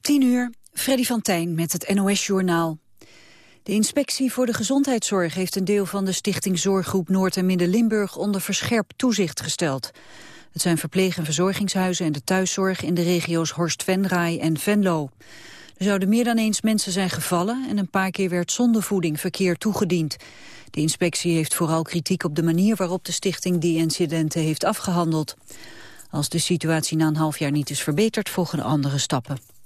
10 uur, Freddy van Tijn met het NOS-journaal. De inspectie voor de gezondheidszorg heeft een deel van de stichting Zorggroep Noord- en Midden-Limburg onder verscherpt toezicht gesteld. Het zijn verpleeg- en verzorgingshuizen en de thuiszorg in de regio's Horst-Venray en Venlo. Er zouden meer dan eens mensen zijn gevallen en een paar keer werd zonder voeding verkeer toegediend. De inspectie heeft vooral kritiek op de manier waarop de stichting die incidenten heeft afgehandeld. Als de situatie na een half jaar niet is verbeterd, volgen andere stappen.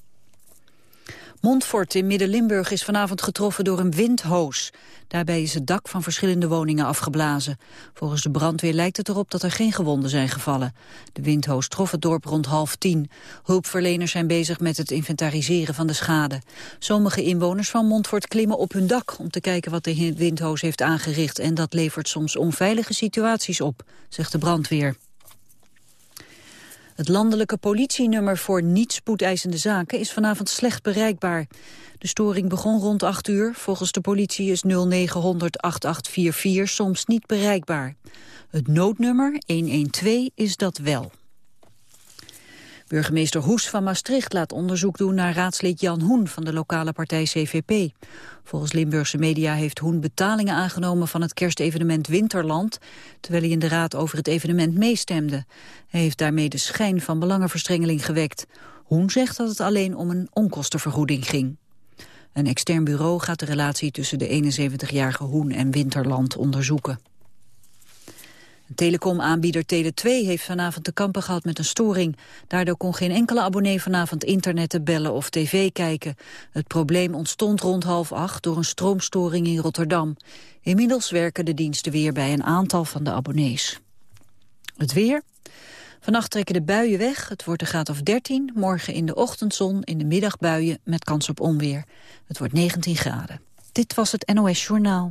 Montfort in Midden-Limburg is vanavond getroffen door een windhoos. Daarbij is het dak van verschillende woningen afgeblazen. Volgens de brandweer lijkt het erop dat er geen gewonden zijn gevallen. De windhoos trof het dorp rond half tien. Hulpverleners zijn bezig met het inventariseren van de schade. Sommige inwoners van Montfort klimmen op hun dak... om te kijken wat de windhoos heeft aangericht... en dat levert soms onveilige situaties op, zegt de brandweer. Het landelijke politienummer voor niet-spoedeisende zaken is vanavond slecht bereikbaar. De storing begon rond 8 uur. Volgens de politie is 0900 8844 soms niet bereikbaar. Het noodnummer 112 is dat wel. Burgemeester Hoes van Maastricht laat onderzoek doen naar raadslid Jan Hoen van de lokale partij CVP. Volgens Limburgse media heeft Hoen betalingen aangenomen van het kerstevenement Winterland, terwijl hij in de raad over het evenement meestemde. Hij heeft daarmee de schijn van belangenverstrengeling gewekt. Hoen zegt dat het alleen om een onkostenvergoeding ging. Een extern bureau gaat de relatie tussen de 71-jarige Hoen en Winterland onderzoeken. Telecomaanbieder Tele2 heeft vanavond te kampen gehad met een storing. Daardoor kon geen enkele abonnee vanavond internetten, bellen of tv kijken. Het probleem ontstond rond half acht door een stroomstoring in Rotterdam. Inmiddels werken de diensten weer bij een aantal van de abonnees. Het weer. Vannacht trekken de buien weg. Het wordt een graad of 13. Morgen in de ochtendzon, in de middag buien met kans op onweer. Het wordt 19 graden. Dit was het NOS Journaal.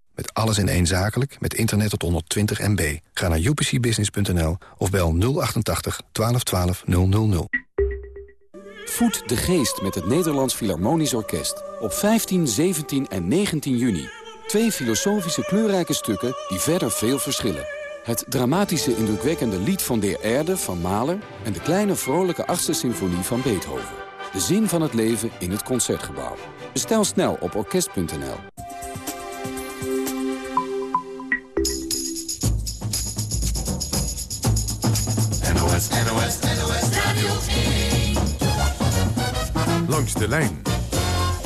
Met alles in één zakelijk, met internet tot 120 MB. Ga naar upcbusiness.nl of bel 088 1212 000. Voed de geest met het Nederlands Philharmonisch Orkest. Op 15, 17 en 19 juni. Twee filosofische kleurrijke stukken die verder veel verschillen. Het dramatische indrukwekkende lied van Der Erde van Mahler... en de kleine vrolijke achtste symfonie van Beethoven. De zin van het leven in het Concertgebouw. Bestel snel op orkest.nl. Langs de lijn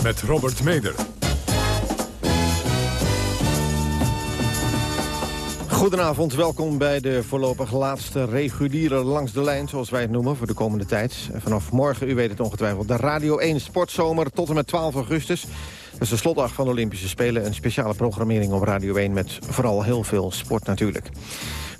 met Robert Meder. Goedenavond, welkom bij de voorlopig laatste reguliere langs de lijn... zoals wij het noemen, voor de komende tijd. Vanaf morgen, u weet het ongetwijfeld, de Radio 1 Sportzomer tot en met 12 augustus. Dat is de slotdag van de Olympische Spelen. Een speciale programmering op Radio 1 met vooral heel veel sport natuurlijk.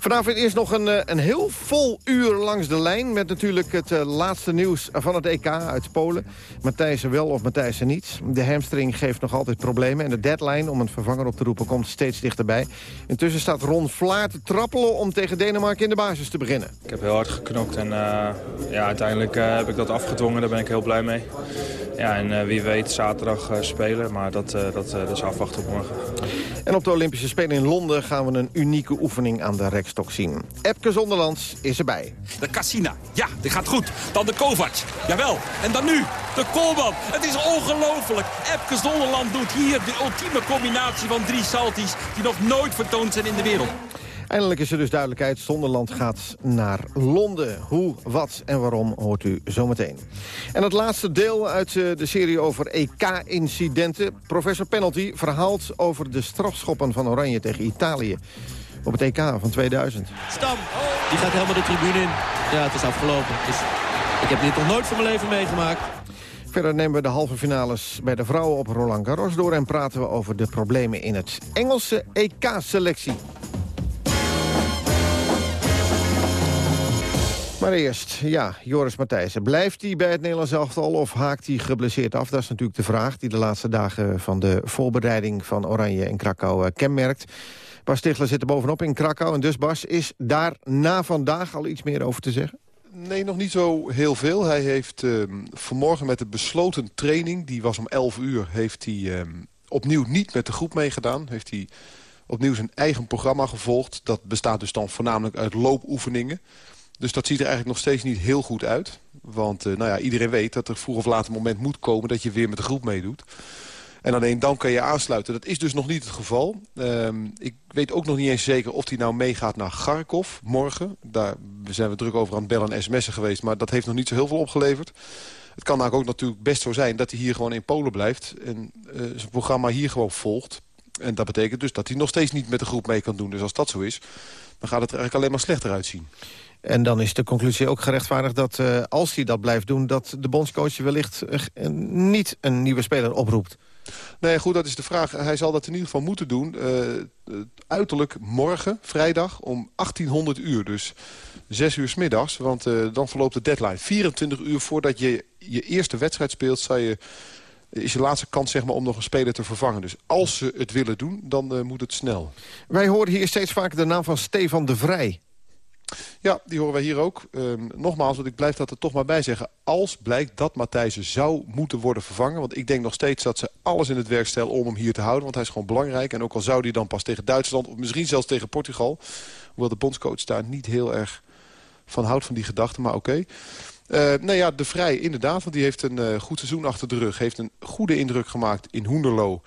Vanavond eerst nog een, eh, een heel vol uur langs de lijn... met natuurlijk het uh, laatste nieuws van het EK uit Polen. Matthijssen wel of Matthijssen niet. De hamstring geeft nog altijd problemen... en de deadline om een vervanger op te roepen komt steeds dichterbij. Intussen staat Ron Vlaar te trappelen om tegen Denemarken in de basis te beginnen. Ik heb heel hard geknokt en uh, ja, uiteindelijk heb ik dat afgedwongen. Daar ben ik heel blij mee. Ja, en wie weet zaterdag spelen, maar dat, dat, dat is afwachten op morgen. En op de Olympische Spelen in Londen gaan we een unieke oefening aan de zien. Epke Zonderlands is erbij. De Cassina, ja, dit gaat goed. Dan de Kovac, jawel. En dan nu, de Koolman. Het is ongelooflijk. Epke Zonderland doet hier de ultieme combinatie van drie salties... die nog nooit vertoond zijn in de wereld. Eindelijk is er dus duidelijkheid. Zonderland gaat naar Londen. Hoe, wat en waarom hoort u zometeen. En het laatste deel uit eh, de serie over EK-incidenten. Professor Penalty verhaalt over de strafschoppen van Oranje tegen Italië. Op het EK van 2000. Stam, die gaat helemaal de tribune in. Ja, het is afgelopen. Dus ik heb dit nog nooit van mijn leven meegemaakt. Verder nemen we de halve finales bij de vrouwen op Roland Garros door... en praten we over de problemen in het Engelse EK-selectie. Maar eerst, ja, Joris Matthijssen. Blijft hij bij het Nederlands elftal of haakt hij geblesseerd af? Dat is natuurlijk de vraag die de laatste dagen van de voorbereiding van Oranje en Krakau eh, kenmerkt. Bas Stichler zit er bovenop in Krakau. En dus Bas, is daar na vandaag al iets meer over te zeggen? Nee, nog niet zo heel veel. Hij heeft uh, vanmorgen met de besloten training, die was om 11 uur... heeft hij uh, opnieuw niet met de groep meegedaan. Heeft hij opnieuw zijn eigen programma gevolgd. Dat bestaat dus dan voornamelijk uit loopoefeningen. Dus dat ziet er eigenlijk nog steeds niet heel goed uit. Want uh, nou ja, iedereen weet dat er vroeg of laat een moment moet komen... dat je weer met de groep meedoet. En alleen dan kan je aansluiten. Dat is dus nog niet het geval. Um, ik weet ook nog niet eens zeker of hij nou meegaat naar Kharkov morgen. Daar zijn we druk over aan het bellen en sms'en geweest. Maar dat heeft nog niet zo heel veel opgeleverd. Het kan ook natuurlijk best zo zijn dat hij hier gewoon in Polen blijft. En uh, zijn programma hier gewoon volgt. En dat betekent dus dat hij nog steeds niet met de groep mee kan doen. Dus als dat zo is, dan gaat het er eigenlijk alleen maar slechter uitzien. En dan is de conclusie ook gerechtvaardigd dat uh, als hij dat blijft doen... dat de bondscoach wellicht uh, niet een nieuwe speler oproept. Nee, goed, dat is de vraag. Hij zal dat in ieder geval moeten doen. Uh, uiterlijk morgen, vrijdag, om 1800 uur. Dus 6 uur s middags, want uh, dan verloopt de deadline. 24 uur voordat je je eerste wedstrijd speelt... Je, is je laatste kans zeg maar, om nog een speler te vervangen. Dus als ze het willen doen, dan moet het snel. Wij horen hier steeds vaker de naam van Stefan de Vrij. Ja, die horen wij hier ook. Um, nogmaals, want ik blijf dat er toch maar bij zeggen. Als blijkt dat Matthijsen zou moeten worden vervangen... want ik denk nog steeds dat ze alles in het werk stellen om hem hier te houden... want hij is gewoon belangrijk. En ook al zou hij dan pas tegen Duitsland... of misschien zelfs tegen Portugal... hoewel de bondscoach daar niet heel erg van houdt van die gedachte, maar oké. Okay. Uh, nou ja, De Vrij inderdaad, want die heeft een uh, goed seizoen achter de rug. Heeft een goede indruk gemaakt in Hoenderlo...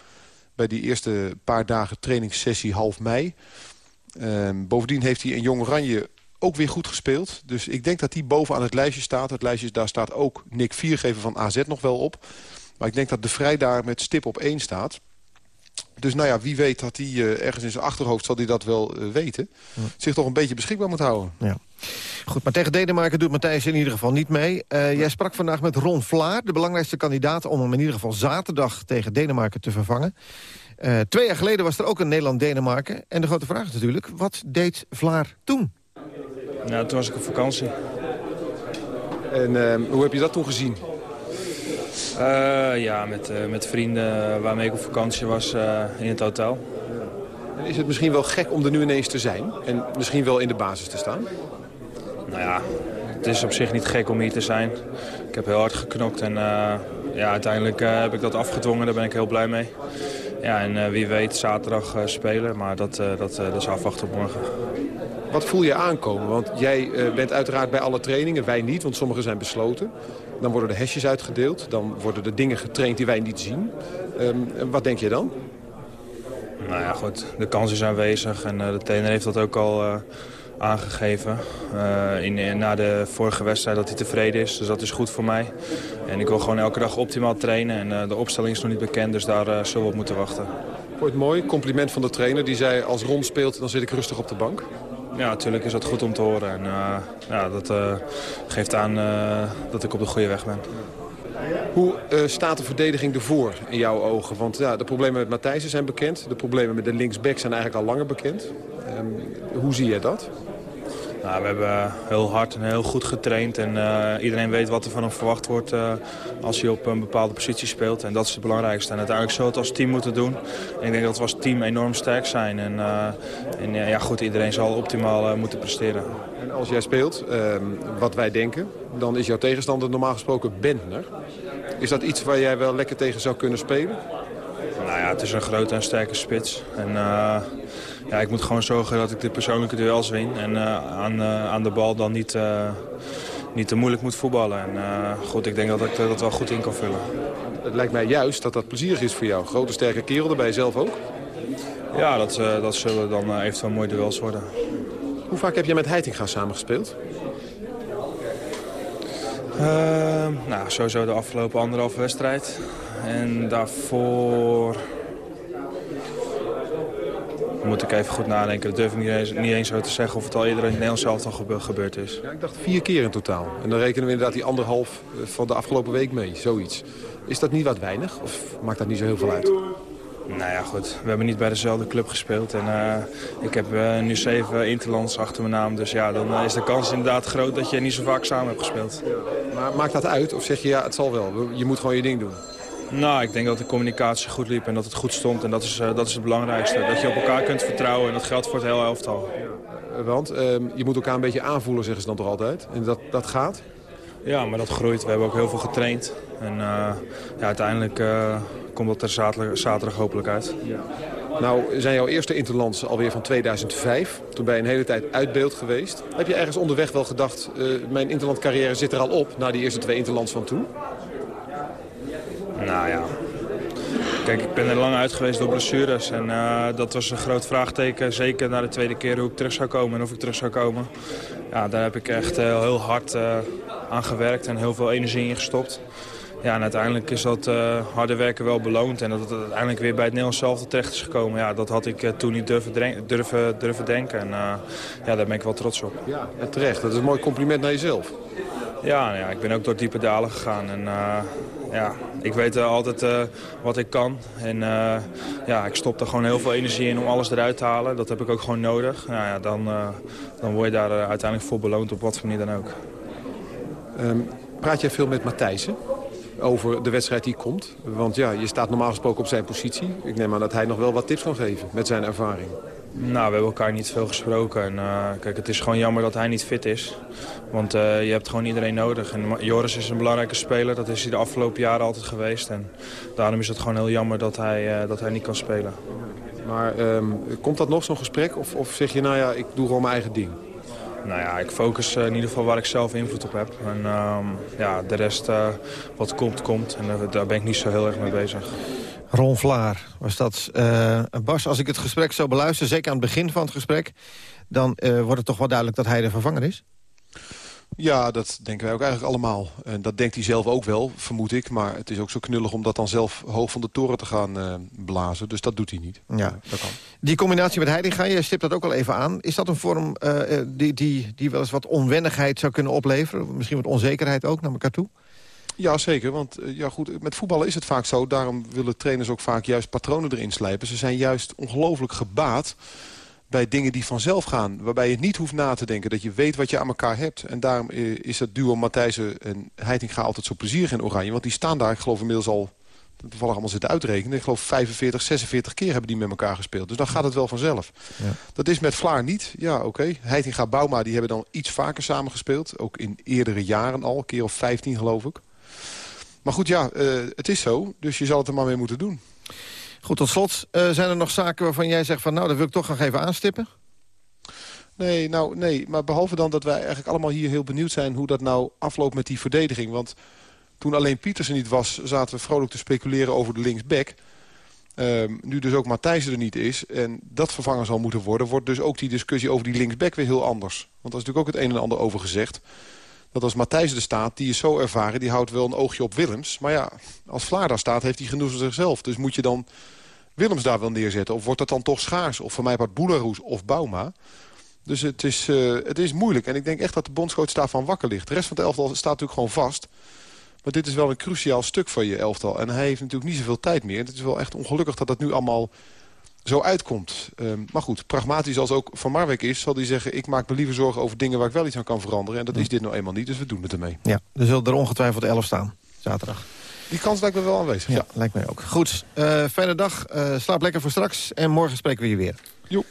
bij die eerste paar dagen trainingssessie half mei... Uh, bovendien heeft hij in Jong Oranje ook weer goed gespeeld. Dus ik denk dat hij bovenaan het lijstje staat. Het lijstje, daar staat ook Nick Viergever van AZ nog wel op. Maar ik denk dat de Vrij daar met stip op één staat. Dus nou ja, wie weet dat hij uh, ergens in zijn achterhoofd zal hij dat wel uh, weten. Ja. Zich toch een beetje beschikbaar moet houden. Ja. Goed, maar tegen Denemarken doet Matthijs in ieder geval niet mee. Uh, jij sprak vandaag met Ron Vlaar, de belangrijkste kandidaat... om hem in ieder geval zaterdag tegen Denemarken te vervangen. Twee jaar geleden was er ook een Nederland-Denemarken. En de grote vraag is natuurlijk, wat deed Vlaar toen? Ja, toen was ik op vakantie. En uh, hoe heb je dat toen gezien? Uh, ja, met, uh, met vrienden waarmee ik op vakantie was in het hotel. En is het misschien wel gek om er nu ineens te zijn? En misschien wel in de basis te staan? Nou ja, het is op zich niet gek om hier te zijn. Ik heb heel hard geknokt en ja, uiteindelijk heb ik dat afgedwongen. Daar ben ik heel blij mee. Ja, en wie weet zaterdag spelen, maar dat, dat, dat is afwachten op morgen. Wat voel je aankomen? Want jij uh, bent uiteraard bij alle trainingen, wij niet, want sommige zijn besloten. Dan worden de hesjes uitgedeeld, dan worden de dingen getraind die wij niet zien. Um, wat denk je dan? Nou ja, goed, de kans is aanwezig en uh, de trainer heeft dat ook al uh, aangegeven. in, na de vorige wedstrijd dat hij tevreden is, dus dat is goed voor mij. En ik wil gewoon elke dag optimaal trainen en de opstelling is nog niet bekend, dus daar zullen we op moeten wachten. Het mooi? Compliment van de trainer. Die zei, als Ron speelt, dan zit ik rustig op de bank. Ja, natuurlijk is dat goed om te horen. En uh, ja, dat uh, geeft aan uh, dat ik op de goede weg ben. Hoe staat de verdediging ervoor in jouw ogen? Want ja, de problemen met Matthijsen zijn bekend. De problemen met de linksback zijn eigenlijk al langer bekend. Um, hoe zie je dat? Nou, we hebben heel hard en heel goed getraind. En uh, iedereen weet wat er van hem verwacht wordt uh, als hij op een bepaalde positie speelt. En dat is het belangrijkste. En uiteindelijk zullen we het als team moeten doen. En ik denk dat we als team enorm sterk zijn. En, uh, en ja, goed, iedereen zal optimaal moeten presteren. En als jij speelt, ehm, wat wij denken, dan is jouw tegenstander normaal gesproken Bentner. Is dat iets waar jij wel lekker tegen zou kunnen spelen? Nou ja, het is een grote en sterke spits. En ja, ik moet gewoon zorgen dat ik de persoonlijke duels win. En uh, aan, uh, aan de bal dan niet, uh, niet te moeilijk moet voetballen. En goed, ik denk dat ik dat wel goed in kan vullen. Het lijkt mij juist dat dat plezierig is voor jou. Grote sterke kerel, daarbij zelf ook. Ja, dat, dat zullen dan eventueel mooie duels worden. Hoe vaak heb jij met Heitinga samengespeeld? Uh, nou, sowieso de afgelopen anderhalve wedstrijd. En daarvoor moet ik even goed nadenken. Dat durf ik niet eens, niet eens zo te zeggen of het al eerder in het Nederlands zelf al gebeurd is. Ja, ik dacht vier keer in totaal. En dan rekenen we inderdaad die anderhalf eh, van de afgelopen week mee, zoiets. Is dat niet wat weinig of maakt dat niet zo heel veel uit? Nou ja, goed. We hebben niet bij dezelfde club gespeeld. En uh, ik heb uh, nu zeven interlands achter mijn naam. Dus ja, dan uh, is de kans inderdaad groot dat je niet zo vaak samen hebt gespeeld. Maar maakt dat uit? Of zeg je, ja, het zal wel. Je moet gewoon je ding doen. Nou, ik denk dat de communicatie goed liep en dat het goed stond. En dat is, dat is het belangrijkste. Dat je op elkaar kunt vertrouwen en dat geldt voor het hele elftal. Want ehm, je moet elkaar een beetje aanvoelen, zeggen ze dan toch altijd. En dat, dat gaat? Ja, maar dat groeit. We hebben ook heel veel getraind. En ja, uiteindelijk komt dat er zaterdag, zaterdag hopelijk uit. Ja. Nou, zijn jouw eerste interlands alweer van 2005. Toen ben je een hele tijd uit beeld geweest. Heb je ergens onderweg wel gedacht, uh, mijn interlandcarrière zit er al op... na die eerste twee interlands van toen? Nou ja, Kijk, ik ben er lang uit geweest door blessures. En uh, dat was een groot vraagteken. Zeker na de tweede keer hoe ik terug zou komen en of ik terug zou komen. Ja, daar heb ik echt uh, heel hard uh, aan gewerkt en heel veel energie in gestopt. Ja, en uiteindelijk is dat harde werken wel beloond. En dat het uiteindelijk weer bij het Nederlands zelf terecht is gekomen. Ja, dat had ik toen niet durven, durven, durven denken. En ja, daar ben ik wel trots op. Ja, en terecht. Dat is een mooi compliment naar jezelf. Ja, nou ja ik ben ook door diepe dalen gegaan. En ja, ik weet altijd wat ik kan. En ja, ik stop er gewoon heel veel energie in om alles eruit te halen. Dat heb ik ook gewoon nodig. Nou, ja, dan, dan word je daar uiteindelijk voor beloond op wat voor manier dan ook. Um, praat jij veel met Matthijsen? over de wedstrijd die komt. Want ja, je staat normaal gesproken op zijn positie. Ik neem aan dat hij nog wel wat tips kan geven met zijn ervaring. Nou, we hebben elkaar niet veel gesproken. En, uh, kijk, het is gewoon jammer dat hij niet fit is. Want uh, je hebt gewoon iedereen nodig. En Joris is een belangrijke speler. Dat is hij de afgelopen jaren altijd geweest. En daarom is het gewoon heel jammer dat hij, uh, dat hij niet kan spelen. Maar um, komt dat nog, zo'n gesprek? Of, of zeg je, nou ja, ik doe gewoon mijn eigen ding? Nou ja, ik focus in ieder geval waar ik zelf invloed op heb. En uh, ja, de rest wat komt, komt. En daar ben ik niet zo heel erg mee bezig. Ron Vlaar was dat. Bas, als ik het gesprek zo beluister, zeker aan het begin van het gesprek... dan wordt het toch wel duidelijk dat hij de vervanger is? Ja, dat denken wij ook eigenlijk allemaal. En dat denkt hij zelf ook wel, vermoed ik. Maar het is ook zo knullig om dat dan zelf hoog van de toren te gaan uh, blazen. Dus dat doet hij niet. Ja, dat kan. Die combinatie met Heidinga, je stipt dat ook al even aan. Is dat een vorm uh, die, die, die wel eens wat onwennigheid zou kunnen opleveren? Misschien wat onzekerheid ook naar elkaar toe? Ja, zeker. Want ja, goed, met voetballen is het vaak zo. Daarom willen trainers ook vaak juist patronen erin slijpen. Ze zijn juist ongelooflijk gebaat bij dingen die vanzelf gaan. Waarbij je niet hoeft na te denken. Dat je weet wat je aan elkaar hebt. En daarom is dat duo Matthijsen en Heitinga altijd zo plezierig in Oranje. Want die staan daar, ik geloof inmiddels al... toevallig allemaal zitten uitrekenen. Ik geloof 45, 46 keer hebben die met elkaar gespeeld. Dus dan gaat het wel vanzelf. Ja. Dat is met Vlaar niet. Ja, oké. Okay. Heitinga, Bouma, die hebben dan iets vaker samengespeeld. Ook in eerdere jaren al. Een keer of 15 geloof ik. Maar goed, ja, uh, het is zo. Dus je zal het er maar mee moeten doen. Goed, tot slot. Uh, zijn er nog zaken waarvan jij zegt van... nou, dat wil ik toch nog even aanstippen? Nee, nou, nee. Maar behalve dan dat wij eigenlijk allemaal hier heel benieuwd zijn... hoe dat nou afloopt met die verdediging. Want toen alleen Pietersen niet was... zaten we vrolijk te speculeren over de linksback. Um, nu dus ook Matthijsen er niet is... en dat vervangen zal moeten worden... wordt dus ook die discussie over die linksback weer heel anders. Want daar is natuurlijk ook het een en ander over gezegd dat als Matthijs er staat, die is zo ervaren... die houdt wel een oogje op Willems. Maar ja, als Vlaar daar staat, heeft hij genoeg van zichzelf. Dus moet je dan Willems daar wel neerzetten? Of wordt dat dan toch schaars? Of voor mij part Boeleroes of Bauma? Dus het is, uh, het is moeilijk. En ik denk echt dat de bondscoach daarvan wakker ligt. De rest van het elftal staat natuurlijk gewoon vast. Maar dit is wel een cruciaal stuk van je elftal. En hij heeft natuurlijk niet zoveel tijd meer. Het is wel echt ongelukkig dat dat nu allemaal zo uitkomt. Um, maar goed, pragmatisch als ook Van Marwijk is... zal hij zeggen, ik maak me liever zorgen over dingen waar ik wel iets aan kan veranderen. En dat is dit nou eenmaal niet, dus we doen het ermee. Ja, er zullen er ongetwijfeld elf staan, zaterdag. Die kans lijkt me wel aanwezig. Ja, lijkt mij ook. Goed, uh, fijne dag. Uh, slaap lekker voor straks. En morgen spreken we je weer. Jo.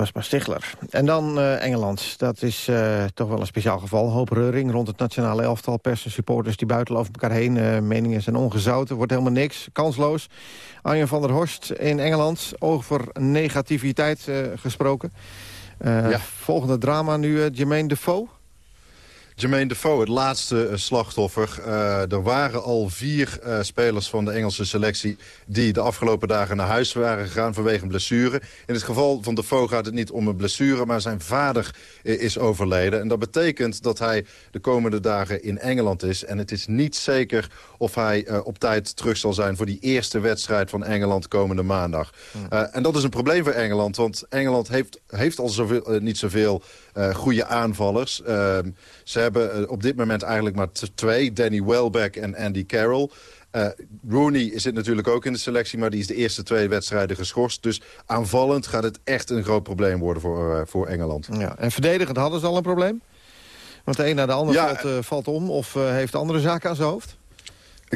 Was maar Stigler. En dan uh, Engeland. Dat is uh, toch wel een speciaal geval. Hoop reuring rond het nationale elftal. Pers en supporters die buiten over elkaar heen. Uh, meningen zijn ongezouten. Wordt helemaal niks. Kansloos. Arjen van der Horst in Engeland. Over negativiteit gesproken. Ja. Volgende drama nu. Jermaine Defoe. Jermaine Defoe, het laatste uh, slachtoffer. Uh, er waren al vier uh, spelers van de Engelse selectie... die de afgelopen dagen naar huis waren gegaan vanwege een blessure. In het geval van Defoe gaat het niet om een blessure... maar zijn vader is overleden. En dat betekent dat hij de komende dagen in Engeland is. En het is niet zeker of hij op tijd terug zal zijn... voor die eerste wedstrijd van Engeland komende maandag. en dat is een probleem voor Engeland, want Engeland heeft, heeft al zoveel, niet zoveel goede aanvallers. Uh, ze hebben uh, op dit moment eigenlijk maar twee. Danny Welbeck en Andy Carroll. Uh, Rooney zit natuurlijk ook in de selectie, maar die is de eerste twee wedstrijden geschorst. Dus aanvallend gaat het echt een groot probleem worden voor, voor Engeland. Ja, en verdedigend hadden ze al een probleem? Want de een na de ander ja, valt, valt, om of heeft andere zaken aan zijn hoofd?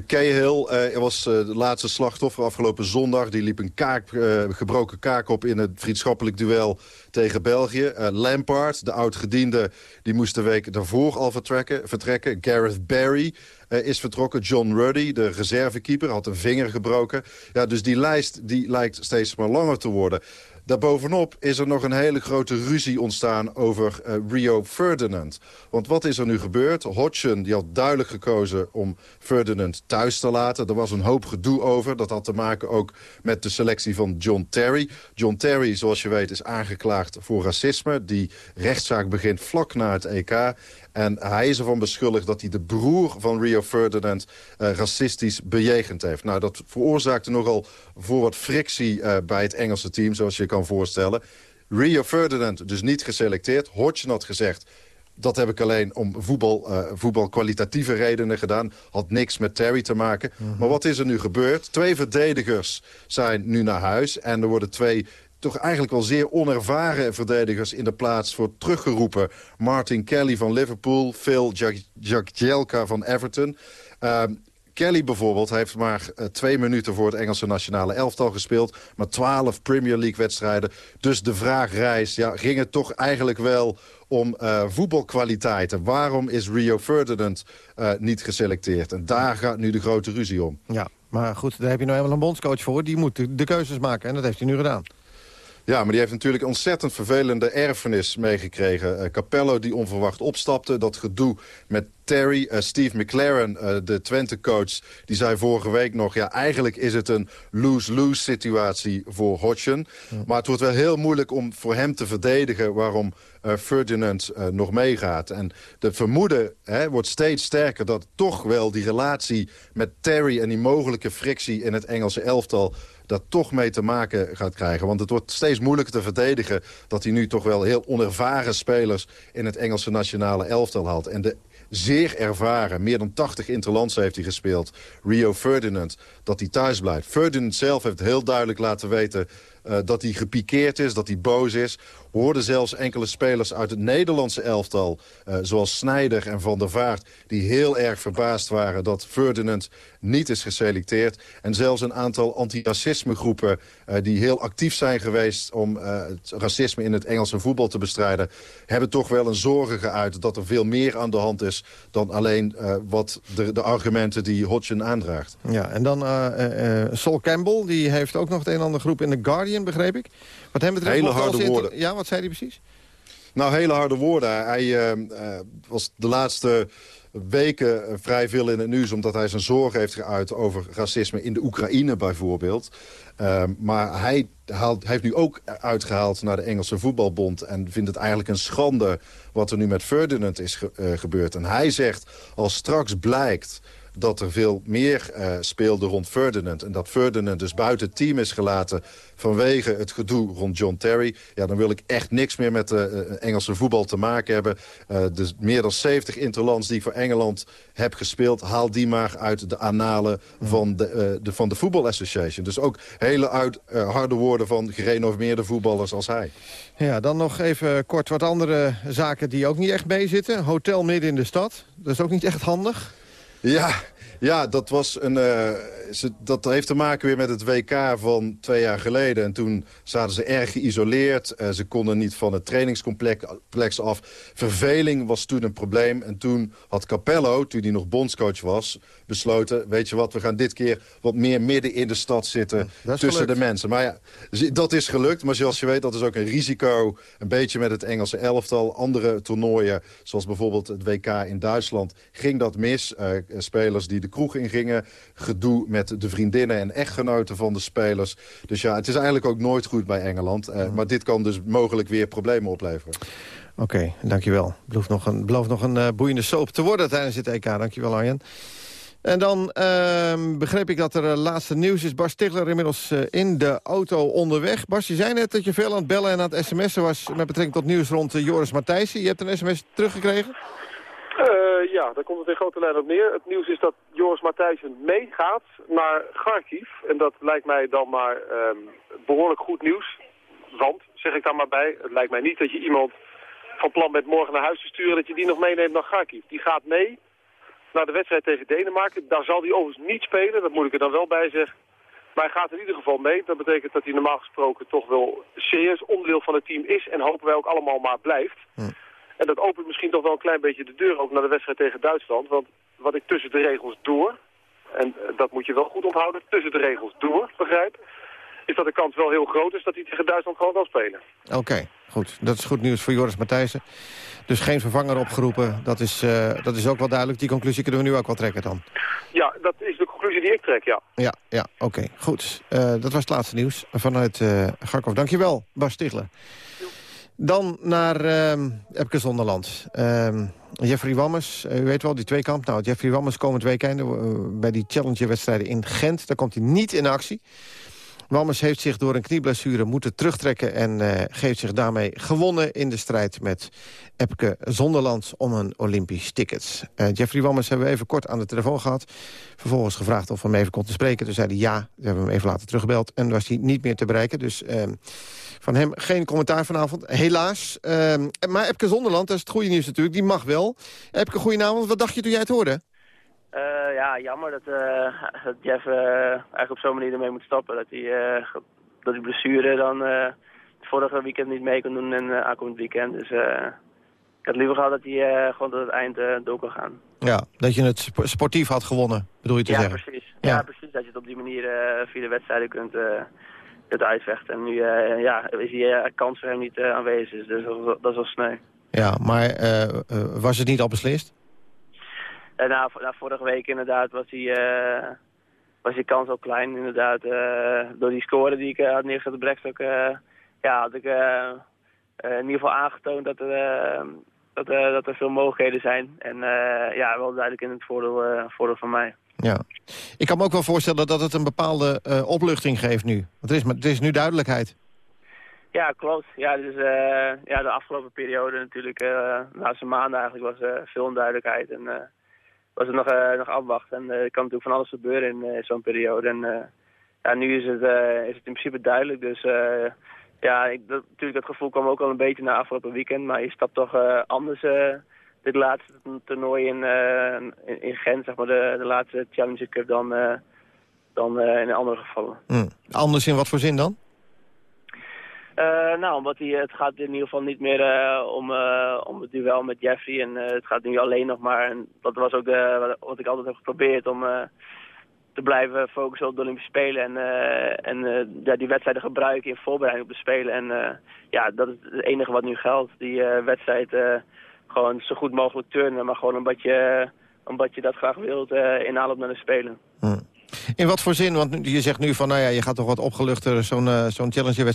Cahill uh, was uh, de laatste slachtoffer afgelopen zondag. Die liep een kaak, uh, gebroken kaak op in het vriendschappelijk duel tegen België. Lampard, de oud-gediende, die moest de week daarvoor al vertrekken. vertrekken. Gareth Barry is vertrokken. John Ruddy, de reservekeeper, had een vinger gebroken. Ja, dus die lijst die lijkt steeds maar langer te worden. Daarbovenop is er nog een hele grote ruzie ontstaan over uh, Rio Ferdinand. Want wat is er nu gebeurd? Hodgson die had duidelijk gekozen om Ferdinand thuis te laten. Er was een hoop gedoe over. Dat had te maken ook met de selectie van John Terry. John Terry, zoals je weet, is aangeklaagd voor racisme. Die rechtszaak begint vlak na het EK. En hij is ervan beschuldigd dat hij de broer van Rio Ferdinand uh, racistisch bejegend heeft. Nou, dat veroorzaakte nogal voor wat frictie uh, bij het Engelse team, zoals je kan voorstellen. Rio Ferdinand dus niet geselecteerd. Hodgson had gezegd, dat heb ik alleen om voetbal, uh, voetbalkwalitatieve redenen gedaan. Had niks met Terry te maken. -hmm. Maar wat is er nu gebeurd? Twee verdedigers zijn nu naar huis. En er worden twee toch eigenlijk wel zeer onervaren verdedigers in de plaats voor teruggeroepen. Martin Kelly van Liverpool, Phil Jagielka van Everton. Uh, Kelly bijvoorbeeld heeft maar uh, twee minuten voor het Engelse nationale elftal gespeeld. Maar twaalf Premier League wedstrijden. Dus de vraag reist, ja, ging het toch eigenlijk wel om uh, voetbalkwaliteiten. Waarom is Rio Ferdinand uh, niet geselecteerd? En daar gaat nu de grote ruzie om. Ja, maar goed, daar heb je nou helemaal een bondscoach voor. Die moet de keuzes maken en dat heeft hij nu gedaan. Ja, maar die heeft natuurlijk ontzettend vervelende erfenis meegekregen. Uh, Capello die onverwacht opstapte. Dat gedoe met Terry, uh, Steve McLaren, uh, de Twente-coach... die zei vorige week nog... ja, eigenlijk is het een lose-lose situatie voor Hodgson. Ja. Maar het wordt wel heel moeilijk om voor hem te verdedigen... waarom uh, Ferdinand nog meegaat. En de vermoeden hè, wordt steeds sterker... dat toch wel die relatie met Terry... en die mogelijke frictie in het Engelse elftal dat toch mee te maken gaat krijgen. Want het wordt steeds moeilijker te verdedigen... dat hij nu toch wel heel onervaren spelers... in het Engelse nationale elftal haalt. En de zeer ervaren, meer dan 80 interlands heeft hij gespeeld... Rio Ferdinand, dat hij thuis blijft. Ferdinand zelf heeft heel duidelijk laten weten... Uh, dat hij gepikeerd is, dat hij boos is. Hoorden zelfs enkele spelers uit het Nederlandse elftal... Uh, zoals Snijder en Van der Vaart... die heel erg verbaasd waren dat Ferdinand niet is geselecteerd. En zelfs een aantal antiracismegroepen... Uh, die heel actief zijn geweest om het racisme in het Engelse voetbal te bestrijden... hebben toch wel een zorgen geuit dat er veel meer aan de hand is... dan alleen wat de, de, argumenten die Hodgson aandraagt. Ja, en dan Sol Campbell, die heeft ook nog het een en ander groep in The Guardian, begreep ik. Wat hem betreft... Hele harde woorden. Ja, wat zei hij precies? Nou, hele harde woorden. Hij uh, uh, was de laatste weken vrij veel in het nieuws... omdat hij zijn zorgen heeft geuit over racisme in de Oekraïne bijvoorbeeld. Uh, maar hij, haalt, hij heeft nu ook uitgehaald naar de Engelse voetbalbond... en vindt het eigenlijk een schande wat er nu met Ferdinand is ge gebeurd. En hij zegt, als straks blijkt dat er veel meer uh, speelde rond Ferdinand... en dat Ferdinand dus buiten het team is gelaten vanwege het gedoe rond John Terry... ja, dan wil ik echt niks meer met de uh, Engelse voetbal te maken hebben. Uh, dus meer dan 70 interlands die ik voor Engeland heb gespeeld... haal die maar uit de analen van de, de, van de Football Association. Dus ook hele uit, harde woorden van gerenommeerde voetballers als hij. Ja, dan nog even kort wat andere zaken die ook niet echt meezitten. Hotel midden in de stad, dat is ook niet echt handig. Ja, ja, dat was een, uh, ze, dat heeft te maken weer met het WK van twee jaar geleden. En toen zaten ze erg geïsoleerd. Eh, ze konden niet van het trainingscomplex af. Verveling was toen een probleem. En toen had Capello, toen hij nog bondscoach was, besloten... weet je wat, we gaan dit keer wat meer midden in de stad zitten tussen de mensen. Maar ja, dat is gelukt. Maar zoals je weet, dat is ook een risico. Een beetje met het Engelse elftal. Andere toernooien, zoals bijvoorbeeld het WK in Duitsland, ging dat mis. Uh, spelers die de kroeg ingingen. Gedoe met de vriendinnen en echtgenoten van de spelers. Dus ja, het is eigenlijk ook nooit goed bij Engeland. Uh, Maar dit kan dus mogelijk weer problemen opleveren. Oké, dankjewel. Belooft nog een, belooft nog een uh, boeiende soap te worden tijdens het EK. Dankjewel, Arjen. En dan uh, begreep ik dat er uh, laatste nieuws is. Bas Stigler inmiddels uh, in de auto onderweg. Bas, je zei net dat je veel aan het bellen en aan het sms'en was... met betrekking tot nieuws rond Joris Matthijssen. Je hebt een sms teruggekregen? Ja, daar komt het in grote lijn op neer. Het nieuws is dat Joris Matthijssen meegaat naar Kharkiv. En dat lijkt mij dan maar um, behoorlijk goed nieuws. Want, zeg ik daar maar bij, het lijkt mij niet dat je iemand van plan bent morgen naar huis te sturen... dat je die nog meeneemt naar Kharkiv. Die gaat mee naar de wedstrijd tegen Denemarken. Daar zal hij overigens niet spelen, dat moet ik er dan wel bij zeggen. Maar hij gaat in ieder geval mee. Dat betekent dat hij normaal gesproken toch wel serieus onderdeel van het team is. En hopen wij ook allemaal maar blijft. Hm. En dat opent misschien toch wel een klein beetje de deur ook naar de wedstrijd tegen Duitsland. Want wat ik tussen de regels door, en dat moet je wel goed onthouden, tussen de regels door, begrijp, is dat de kans wel heel groot is dat hij tegen Duitsland gewoon kan spelen. Oké, goed. Dat is goed nieuws voor Joris Matthijssen. Dus geen vervanger opgeroepen. Dat is, uh, dat is ook wel duidelijk. Die conclusie kunnen we nu ook wel trekken dan. Ja, dat is de conclusie die ik trek, ja. Ja, ja oké. Goed. Uh, dat was het laatste nieuws vanuit uh, Garkov. Dankjewel, Bas Stigler. Dan naar uh, Epke Zonderland. Uh, Jeffrey Wammers, u weet wel, die tweekamp. Nou, Jeffrey Wammers komend weekend bij die Challenger-wedstrijden in Gent. Daar komt hij niet in actie. Wammers heeft zich door een knieblessure moeten terugtrekken... en uh, geeft zich daarmee gewonnen in de strijd met Epke Zonderland... om een Olympisch ticket. Uh, Jeffrey Wammers hebben we even kort aan de telefoon gehad. Vervolgens gevraagd of we hem even konden spreken. Toen zei hij ja, we hebben hem even later teruggebeld. En was hij niet meer te bereiken. Dus uh, van hem geen commentaar vanavond, helaas. Ehm, maar Epke Zonderland, dat is het goede nieuws natuurlijk, die mag wel. Epke, goedenavond. Wat dacht je toen jij het hoorde? Uh, ja, jammer dat, uh, dat Jeff uh, eigenlijk op zo'n manier ermee moet stoppen. Dat hij, dat die blessure dan vorige weekend niet mee kon doen en aankomend weekend. Dus ik had liever gehad dat hij gewoon tot het eind door kon gaan. Ja, dat je het sportief had gewonnen, bedoel je te ja, zeggen? Precies. Ja. ja. precies. Dat je het op die manier via de wedstrijden kunt, kunt uitvechten. En nu ja, is die kans voor hem niet aanwezig. Dus dat, dat is wel sneu. Ja, maar was het niet al beslist? En na, na, vorige week inderdaad was die, uh, was die kans al klein. Inderdaad, uh, door die score die ik uh, had neergezet op Brekstok, ja, had ik in ieder geval aangetoond dat er, dat, dat er veel mogelijkheden zijn. En ja, wel duidelijk in het voordeel, voordeel van mij. Ja. Ik kan me ook wel voorstellen dat het een bepaalde opluchting geeft nu. Want er is, er is nu duidelijkheid. Ja, klopt. Ja, dus, ja, de afgelopen periode natuurlijk, de laatste maanden eigenlijk, was veel onduidelijkheid. En was het nog, uh, nog afwachten. En uh, er kan natuurlijk van alles gebeuren in uh, zo'n periode. En ja, nu is het, is het in principe duidelijk. Dus ja, ik, dat, natuurlijk dat gevoel kwam ook al een beetje na afgelopen weekend. Maar je stapt toch anders dit laatste toernooi in, in, in, Gent, zeg maar de, de laatste Challenger Cup, dan, dan in andere gevallen. Hmm. Anders in wat voor zin dan? Uh, nou, omdat hij, het gaat in ieder geval niet meer uh, om, uh, om het duel met Jeffrey. En het gaat nu alleen nog maar. En dat was ook de, wat ik altijd heb geprobeerd om te blijven focussen op de Olympische Spelen. En, en ja, die wedstrijden gebruiken in voorbereiding op de Spelen. En ja, dat is het enige wat nu geldt. Die wedstrijd gewoon zo goed mogelijk turnen. Maar gewoon omdat je, omdat je dat graag wilt in aanloop naar de Spelen. Hmm. In wat voor zin, want je zegt nu van, nou ja, je gaat toch wat opgeluchter zo'n uh, zo'n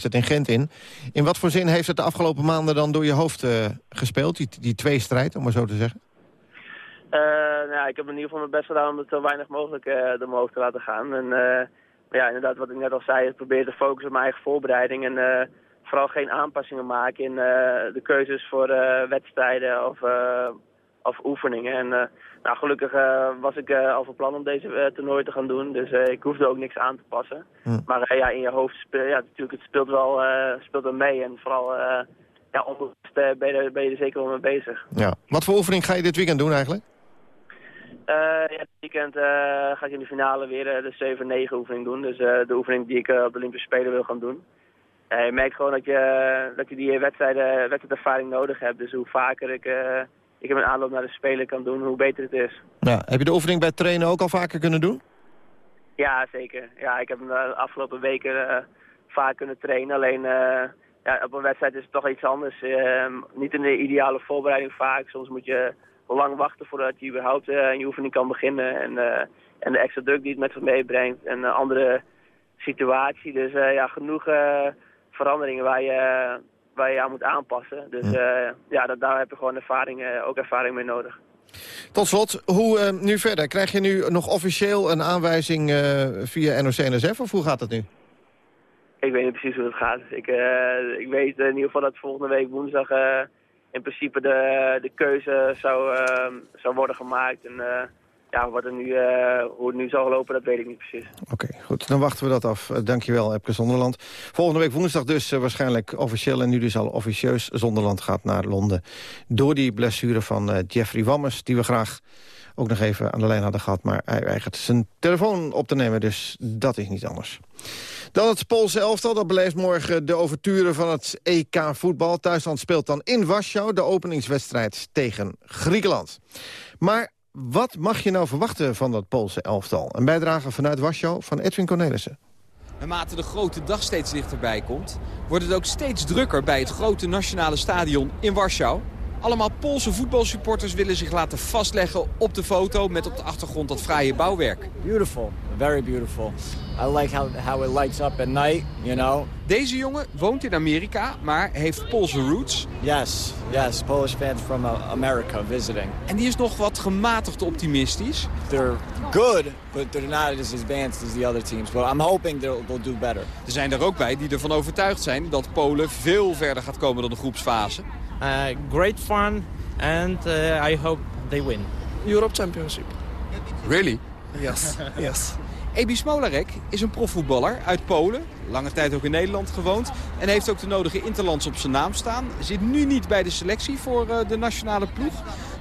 in Gent in. In wat voor zin heeft het de afgelopen maanden dan door je hoofd uh, gespeeld, die, die tweestrijd, om maar zo te zeggen? Uh, nou, ik heb in ieder geval mijn best gedaan om het zo weinig mogelijk door mijn hoofd te laten gaan. En ja, inderdaad, wat ik net al zei, ik probeer te focussen op mijn eigen voorbereiding en vooral geen aanpassingen maken in de keuzes voor wedstrijden of, of oefeningen. En nou, gelukkig uh, was ik uh, al van plan om deze toernooi te gaan doen. Dus ik hoefde ook niks aan te passen. Hm. Maar ja, in je hoofd speelt, ja, natuurlijk, het speelt wel, speelt wel mee. En vooral ja, onbewust ben, je, ben je er zeker wel mee bezig. Ja. Wat voor oefening ga je dit weekend doen eigenlijk? Uh, ja, dit weekend uh, ga ik in de finale weer de 7-9 oefening doen. Dus de oefening die ik op de Olympische Spelen wil gaan doen. je merkt gewoon dat je, dat je die wedstrijden, wedstrijdervaring nodig hebt. Dus hoe vaker ik, ik een aanloop naar de Spelen kan doen, hoe beter het is. Ja, heb je de oefening bij trainen ook al vaker kunnen doen? Ja, zeker. Ja, ik heb de afgelopen weken vaak kunnen trainen. Alleen ja, op een wedstrijd is het toch iets anders. Ehm, niet in de ideale voorbereiding vaak. Soms moet je lang wachten voordat je überhaupt uh, je oefening kan beginnen. En, en de extra druk die het met zich meebrengt. En een andere situatie. Dus ja, genoeg veranderingen waar je, waar je aan moet aanpassen. Dus ja, dat, daar heb je gewoon ervaring, ook ervaring mee nodig. Tot slot, hoe nu verder? Krijg je nu nog officieel een aanwijzing via NOC-NSF of hoe gaat dat nu? Ik weet niet precies hoe het gaat. Ik, uh, ik weet in ieder geval dat volgende week woensdag uh, in principe de, de keuze zou, uh, zou worden gemaakt. En ja, wat er nu, hoe het nu zal lopen, dat weet ik niet precies. Oké, goed. Dan wachten we dat af. dankjewel, Epke Zonderland. Volgende week woensdag dus waarschijnlijk officieel... en nu dus al officieus Zonderland gaat naar Londen. Door die blessure van Jeffrey Wammes, die we graag ook nog even aan de lijn hadden gehad... maar hij weigert zijn telefoon op te nemen, dus dat is niet anders. Dan het Poolse elftal, dat beleeft morgen de overturen van het EK voetbal. Thuisland speelt dan in Warschau de openingswedstrijd tegen Griekenland. Maar wat mag je nou verwachten van dat Poolse elftal? Een bijdrage vanuit Warschau van Edwin Cornelissen. Naarmate de grote dag steeds dichterbij komt... wordt het ook steeds drukker bij het grote nationale stadion in Warschau. Allemaal Poolse voetbalsupporters willen zich laten vastleggen op de foto... met op de achtergrond dat fraaie bouwwerk. Beautiful, very beautiful. I like how, how it lights up at night, you know. Deze jongen woont in Amerika, maar heeft Poolse roots. Yes, yes, Polish fans from uh, America visiting. En die is nog wat gematigd optimistisch. They're good, but they're not as advanced as the other teams. But I'm hoping they'll, they'll do better. Er zijn er ook bij die ervan overtuigd zijn dat Polen veel verder gaat komen dan de groepsfase. Uh, great fun and uh, I hope they win. Europe Championship. Really? Yes, yes. Ebi Smolarek is een profvoetballer uit Polen. Lange tijd ook in Nederland gewoond. En heeft ook de nodige interlands op zijn naam staan. Zit nu niet bij de selectie voor uh, de nationale ploeg.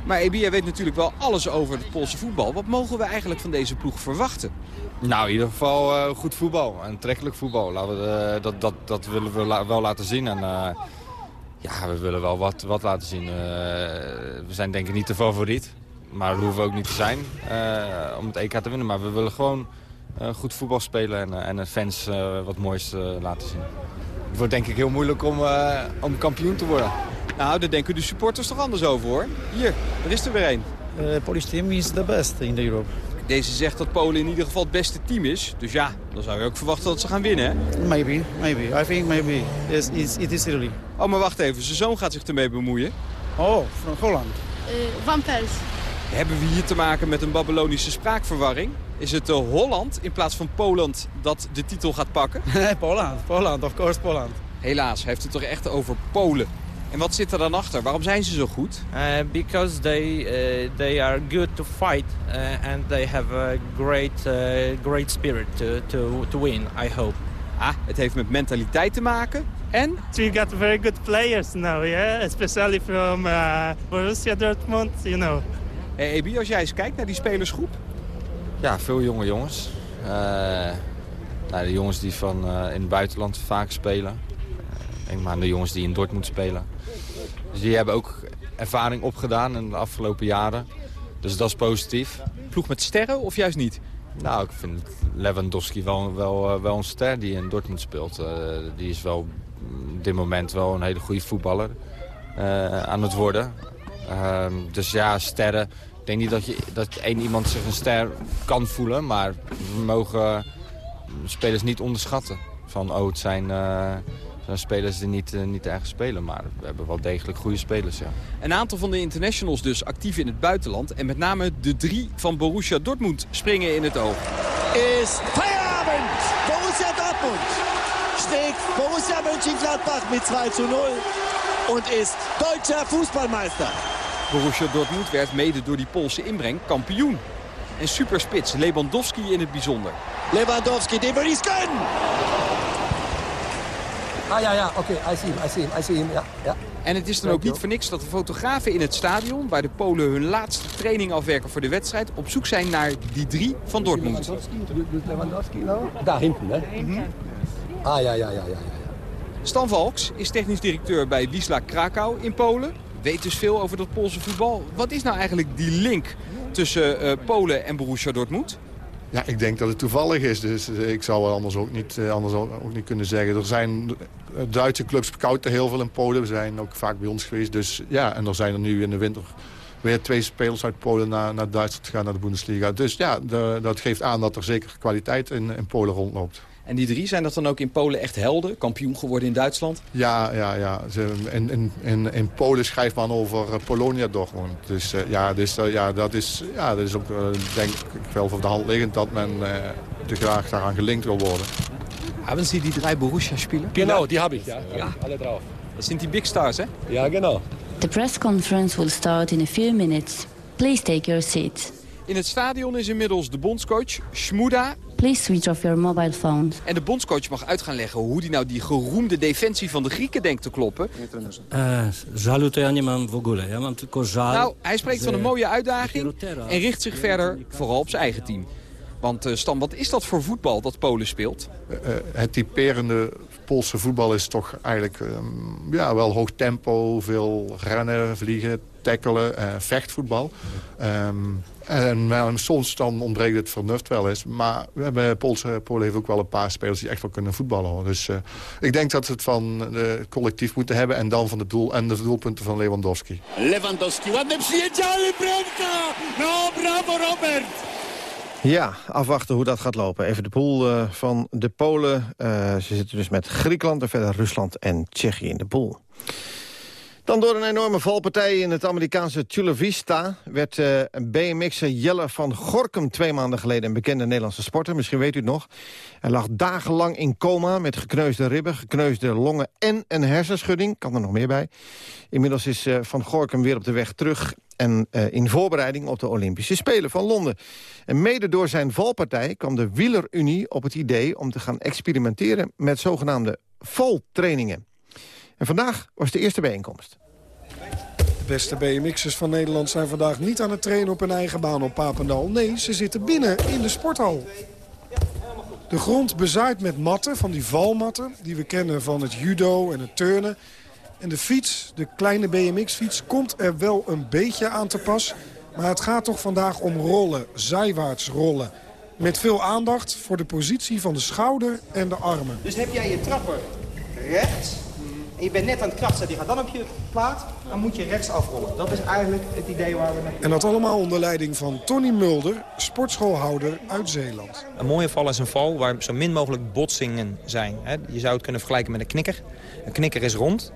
Maar Ebi, jij weet natuurlijk wel alles over het Poolse voetbal. Wat mogen we eigenlijk van deze ploeg verwachten? Nou, in ieder geval uh, goed voetbal. Aantrekkelijk voetbal. Laten we, uh, dat, dat, dat willen we la wel laten zien. En, ja, we willen wel wat, wat laten zien. we zijn denk ik niet de favoriet. Maar dat hoeven we ook niet te zijn om het EK te winnen. Maar we willen gewoon uh, goed voetbal spelen en, uh, en de fans uh, wat moois laten zien. Het wordt denk ik heel moeilijk om, om kampioen te worden. Nou, daar denken de supporters toch anders over hoor. Hier, er is er weer een. Het Polish team is the best in de Europe. Deze zegt dat Polen in ieder geval het beste team is. Dus ja, dan zou je ook verwachten dat ze gaan winnen, hè? Maybe, maybe. I think maybe. Yes, it is really. Oh, maar wacht even. Zijn zoon gaat zich ermee bemoeien. Oh, van Holland. van Pels. Hebben we hier te maken met een Babylonische spraakverwarring? Is het uh, Holland in plaats van Poland dat de titel gaat pakken? Nee, Poland. Poland, of course Poland. Helaas, heeft het toch echt over Polen. En wat zit er dan achter? Waarom zijn ze zo goed? Uh, because they, uh, they are good to fight uh, and they have a great, great spirit to, to, to win, I hope. Ah, het heeft met mentaliteit te maken. En? We got very good players now, yeah? Especially from Borussia Dortmund, you know. Hey, Ebi, als jij eens kijkt naar die spelersgroep, ja, veel jonge jongens. Uh, nou, de jongens die van, uh, in het buitenland vaak spelen. Uh, denk maar aan de jongens die in Dortmund spelen. Dus die hebben ook ervaring opgedaan in de afgelopen jaren. Dus dat is positief. Ploeg met sterren of juist niet? Nou, ik vind Lewandowski wel, wel, wel een ster die in Dortmund speelt. die is wel op dit moment wel een hele goede voetballer aan het worden. Ehm, dus ja, sterren denk niet dat, je, dat één iemand zich een ster kan voelen. Maar we mogen spelers niet onderschatten. Van, oh, het zijn, zijn spelers die niet, uh, niet erg spelen. Maar we hebben wel degelijk goede spelers, ja. Een aantal van de internationals dus actief in het buitenland. En met name de drie van Borussia Dortmund springen in het oog. Is Feierabend! Borussia Dortmund steekt Borussia Mönchengladbach met 2 0 en is deutscher Fußballmeister. Borussia Dortmund werd mede door die Poolse inbreng kampioen. En superspits Lewandowski in het bijzonder. Lewandowski, die wil iets kunnen. Ah ja, ja, oké. I see him, I see him, I see him. Ja, ja. En het is dan ook niet voor niks dat de fotografen in het stadion... waar de Polen hun laatste training afwerken voor de wedstrijd... op zoek zijn naar die drie van Dortmund. Lewandowski nou? Daar hinten, hè? Ah ja, ja, ja, ja. ja. Stan Valks is technisch directeur bij Wisla Krakau in Polen. Weet dus veel over dat Poolse voetbal. Wat is nou eigenlijk die link tussen eh, Polen en Borussia Dortmund? Ja, ik denk dat het toevallig is. Dus eh, ik zou het anders ook niet, eh, anders ook niet kunnen zeggen. Er zijn eh, Duitse clubs scouten heel veel in Polen. We zijn ook vaak bij ons geweest. Dus ja, en er zijn er nu in de winter weer twee spelers uit Polen naar, naar Duitsland gaan, naar de Bundesliga. Dus ja, dat geeft aan dat er zeker kwaliteit in, in Polen rondloopt. En die drie, zijn dat dan ook in Polen echt helden? Kampioen geworden in Duitsland? Ja, ja, ja. Ze, in, in, in, in Polen schrijft man over eh, Polonia Dortmund. Dus eh, ja, dus, eh, ja, dat is, ja, dat is ook, denk ik, wel voor de hand liggend dat men eh, te graag daaraan gelinkt wil worden. Hebben Sie die drei Borussia spielen? Genau, die habe ich, ja. ja. Alle drauf. Dat zijn die big stars, hè? Ja, genau. The press conference will start in a few minutes. Please take your seat. In het stadion is inmiddels de bondscoach Schmuda. Please switch off your mobile phones. En de bondscoach mag uit gaan leggen hoe hij nou die geroemde defensie van de Grieken denkt te kloppen. Żalu to ja nie mam w ogóle. Ja mam tylko żal. Nou, hij spreekt van een mooie uitdaging en richt zich verder vooral op zijn eigen team. Want eh, Stan, wat is dat voor voetbal dat Polen speelt? Eh, eh, het typerende Poolse voetbal is toch eigenlijk ehm, ja, wel hoog tempo. Veel rennen, vliegen, tackelen, eh, vechtvoetbal. Ehm, en soms dan ontbreekt het vernuft wel eens. Maar we hebben, Poolse, Polen heeft ook wel een paar spelers die echt wel kunnen voetballen. hoor. Dus eh, ik denk dat we het van het collectief moeten hebben. En dan van de doel en de doelpunten van Lewandowski. Lewandowski, ładne przyjęcie, ale bramka! No, brawo Robert! Ja, afwachten hoe dat gaat lopen. Even de pool eh, van de Polen. Eh, ze zitten dus met Griekenland en verder Rusland en Tsjechië in de pool. Dan door een enorme valpartij in het Amerikaanse Chula Vista... werd eh BMX'er Jelle van Gorkum twee maanden geleden... een bekende Nederlandse sporter, misschien weet u het nog. Hij lag dagenlang in coma met gekneusde ribben, gekneusde longen... en een hersenschudding, kan er nog meer bij. Inmiddels is eh, Van Gorkum weer op de weg terug... en eh, in voorbereiding op de Olympische Spelen van Londen. En mede door zijn valpartij kwam de Wielerunie op het idee... om te gaan experimenteren met zogenaamde valtrainingen. En vandaag was de eerste bijeenkomst. De beste BMX'ers van Nederland zijn vandaag niet aan het trainen op hun eigen baan op Papendal. Nee, ze zitten binnen in de sporthal. De grond bezaaid met matten, van die valmatten... die we kennen van het judo en het turnen. En de fiets, de kleine BMX-fiets, komt er wel een beetje aan te pas. Maar het gaat toch vandaag om rollen, zijwaarts rollen. Met veel aandacht voor de positie van de schouder en de armen. Dus heb jij je trapper rechts en je bent net aan het krachten zetten, je gaat dan op je plaat, dan moet je rechts afrollen. Dat is eigenlijk het idee waar we naartoe En dat allemaal onder leiding van Tony Mulder, sportschoolhouder uit Zeeland. Een mooie val is een val waar zo min mogelijk botsingen zijn. hè. Je zou het kunnen vergelijken met een knikker. Een knikker is rond.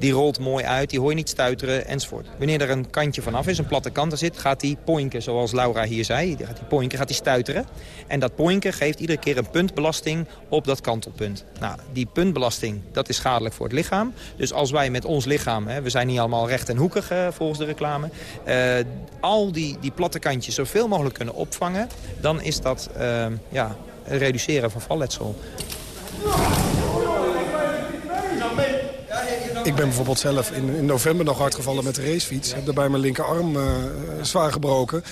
Die rolt mooi uit, die hoor je niet stuiteren enzovoort. Wanneer er een kantje vanaf is, een platte kant er zit, gaat die poinken, zoals Laura hier zei. Gaat die poinken, gaat die stuiteren. En dat poinken geeft iedere keer een puntbelasting op dat kantelpunt. Nou, die puntbelasting, dat is schadelijk voor het lichaam. Dus als wij met ons lichaam, hè, we zijn niet allemaal recht en hoekig eh, volgens de reclame... eh, al die, die platte kantjes zoveel mogelijk kunnen opvangen... dan is dat eh, ja, reduceren van valletsel. Ik ben bijvoorbeeld zelf in, in november nog hard gevallen met de racefiets. Heb daarbij mijn linkerarm eh, zwaar gebroken.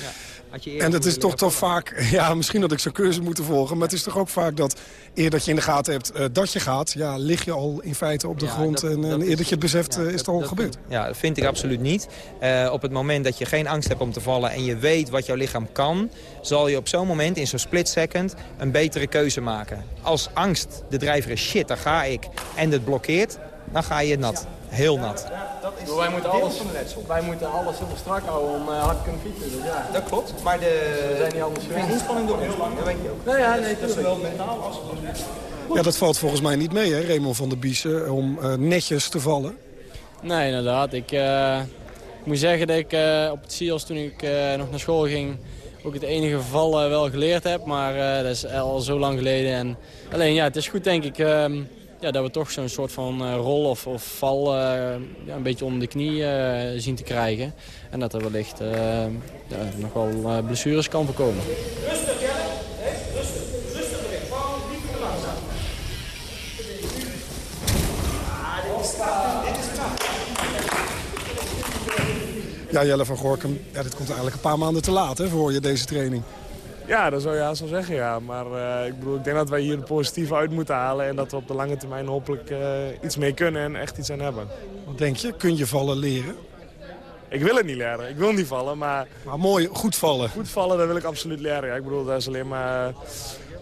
En het is toch toch vaak... Ja, misschien dat ik zo'n cursus moeten volgen. Maar het is toch ook vaak dat eer dat je in de gaten hebt eh, dat je gaat... ja, lig je al in feite op de grond. en, en eer dat je het beseft eh, is het al gebeurd. Ja, dat vind ik absoluut niet. Op het moment dat je geen angst hebt om te vallen en je weet wat jouw lichaam kan... zal je op zo'n moment, in zo'n split second, een betere keuze maken. Als angst de drijver is, shit, daar ga ik, en het blokkeert, dan ga je nat. Heel nat. wij, moeten alles, wij moeten alles heel strak houden om eh, hard te kunnen fietsen. Dus ja. Dat klopt, maar de, We zijn niet anders geen inspanning door ontspanning, dat weet je ook. Nee, ja, nee, dat is wel mentaal als Ja, dat valt volgens mij niet mee, hè, Raymond van der Biesen, om eh, netjes te vallen. Nee, inderdaad. Ik, eh, ik moet zeggen dat ik eh, op het SIOS toen ik eh, nog naar school ging... ook het enige vallen wel geleerd heb. Maar eh, dat is al zo lang geleden. En, alleen ja, het is goed denk ik ehm, ja, dat we toch zo'n soort van eh, rol of, of val eh, ja, een beetje onder de knie eh, zien te krijgen. En dat er wellicht ja, nog wel blessures kan voorkomen. Rustig, Jelle. Rustig. Rustig erin. Niet te langzaam? Ah, dit is Ja, Jelle van Gorkum, ja, dit komt eigenlijk een paar maanden te laat hè, voor je deze training. Ja, dat zou je zo zeggen, ja. Maar uh, ik, bedoel, ik denk dat wij hier het positieve uit moeten halen... en dat we op de lange termijn hopelijk uh, iets mee kunnen en echt iets aan hebben. Wat denk je? Kun je vallen leren? Ik wil het niet leren. Ik wil niet vallen, maar... Maar mooi, goed vallen. Goed vallen, dat wil ik absoluut leren. Ja, ik bedoel, dat is alleen maar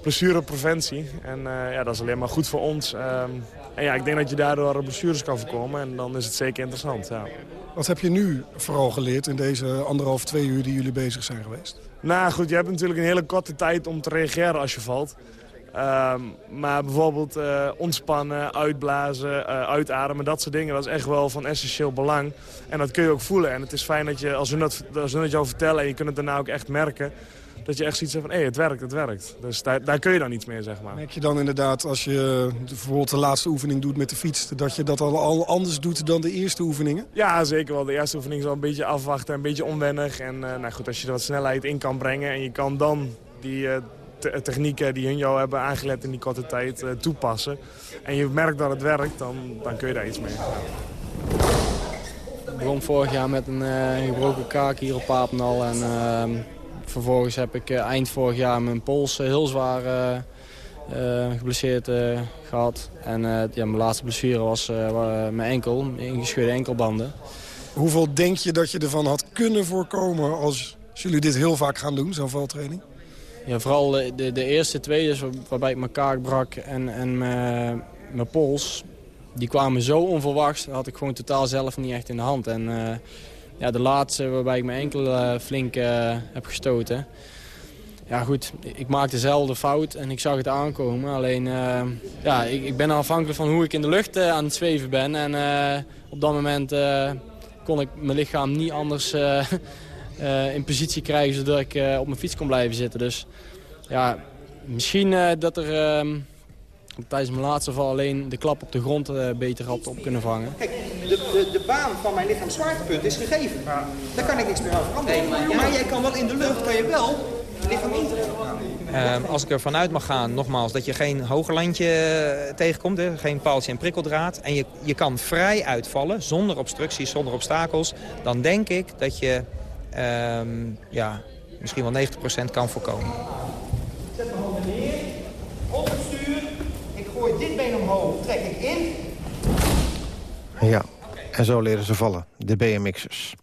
blessurepreventie. En uh, ja, dat is alleen maar goed voor ons. Ehm, en ja, ik denk dat je daardoor blessures kan voorkomen. En dan is het zeker interessant, ja. Wat heb je nu vooral geleerd in deze anderhalf, twee uur die jullie bezig zijn geweest? Nou goed, je hebt natuurlijk een hele korte tijd om te reageren als je valt. Um, maar bijvoorbeeld uh, ontspannen, uitblazen, uh, uitademen, dat soort dingen. Dat is echt wel van essentieel belang. En dat kun je ook voelen. En het is fijn dat je, als we dat jou vertellen en je kunt het daarna ook echt merken dat je echt ziet van, hé, hey, het werkt, het werkt. Dus daar, daar, kun je dan iets meer, zeg maar. Merk je dan inderdaad, als je bijvoorbeeld de laatste oefening doet met de fiets... dat je dat al, al anders doet dan de eerste oefeningen? Ja, zeker wel. De eerste oefening is wel een beetje afwachten, een beetje onwennig. En uh, nou goed, als je er wat snelheid in kan brengen en je kan dan die... Uh, technieken die hun jou hebben aangelet in die korte tijd uh, toepassen. En je merkt dat het werkt, dan, dan kun je daar iets mee. Ik begon vorig jaar met een gebroken kaak hier op Papendal. En ehm, vervolgens heb ik eind vorig jaar mijn pols heel zwaar geblesseerd gehad. En ja, mijn laatste blessure was mijn enkel, ingescheurde enkelbanden. Hoeveel denk je dat je ervan had kunnen voorkomen als jullie dit heel vaak gaan doen, zo'n valtraining? Ja, vooral de, de eerste twee, dus waarbij ik mijn kaak brak en, en mijn, mijn pols... die kwamen zo onverwachts, dat had ik gewoon totaal zelf niet echt in de hand. En uh, ja, de laatste, waarbij ik mijn enkel uh, flink uh, heb gestoten... Ja goed, ik maakte dezelfde fout en ik zag het aankomen. Alleen, ja, ik, ik, ben afhankelijk van hoe ik in de lucht aan het zweven ben. En op dat moment kon ik mijn lichaam niet anders in positie krijgen zodat ik op mijn fiets kon blijven zitten. Dus ja, misschien dat er uh, tijdens mijn laatste val alleen de klap op de grond beter had op kunnen vangen. Kijk, de, de, de baan van mijn lichaam zwaartepunt is gegeven. Daar kan ik niks meer aan veranderen. Maar jij kan wel in de lucht, kan je wel lichaam intrekken. als ik ervan uit mag gaan, nogmaals, dat je geen hogerlandje tegenkomt. Hè, geen paaltje en prikkeldraad. En je, je kan vrij uitvallen, zonder obstructies, zonder obstakels. Dan denk ik dat je um, ja, misschien wel 90% kan voorkomen. Zet mijn handen neer, op het stuur. Ik gooi dit been omhoog, in. Ja, en zo leren ze vallen, de BMX'ers.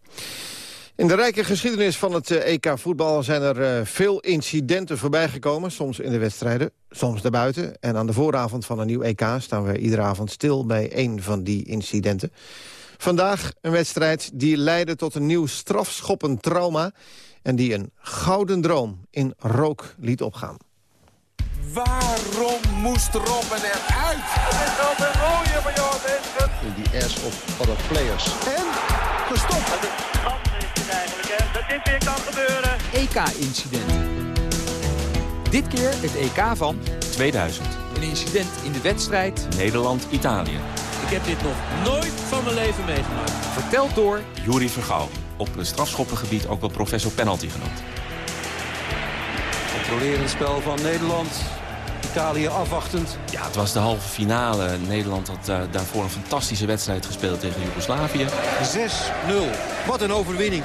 In de rijke geschiedenis van het EK voetbal zijn er veel incidenten voorbijgekomen. Soms in de wedstrijden, soms daarbuiten. En aan de vooravond van een nieuw EK staan we iedere avond stil bij één van die incidenten. Vandaag een wedstrijd die leidde tot een nieuw strafschoppend trauma... en die een gouden droom in rook liet opgaan. Waarom moest Robben eruit? Het is wel een rode van Johan In die ass of other players. En gestopt. Dat is het eigenlijk, hè. Dat dit weer kan gebeuren. EK-incident. Dit keer het EK van 2000. Een incident in de wedstrijd Nederland-Italië. Ik heb dit nog nooit van mijn leven meegemaakt. Verteld door Juri Vergouw. Op het strafschoppengebied ook wel professor penalty genoemd. Controlerend spel van Nederland. Italië afwachtend. Ja, het was de halve finale. Nederland had uh, daarvoor een fantastische wedstrijd gespeeld tegen Joegoslavië. 6-0. Wat een overwinning.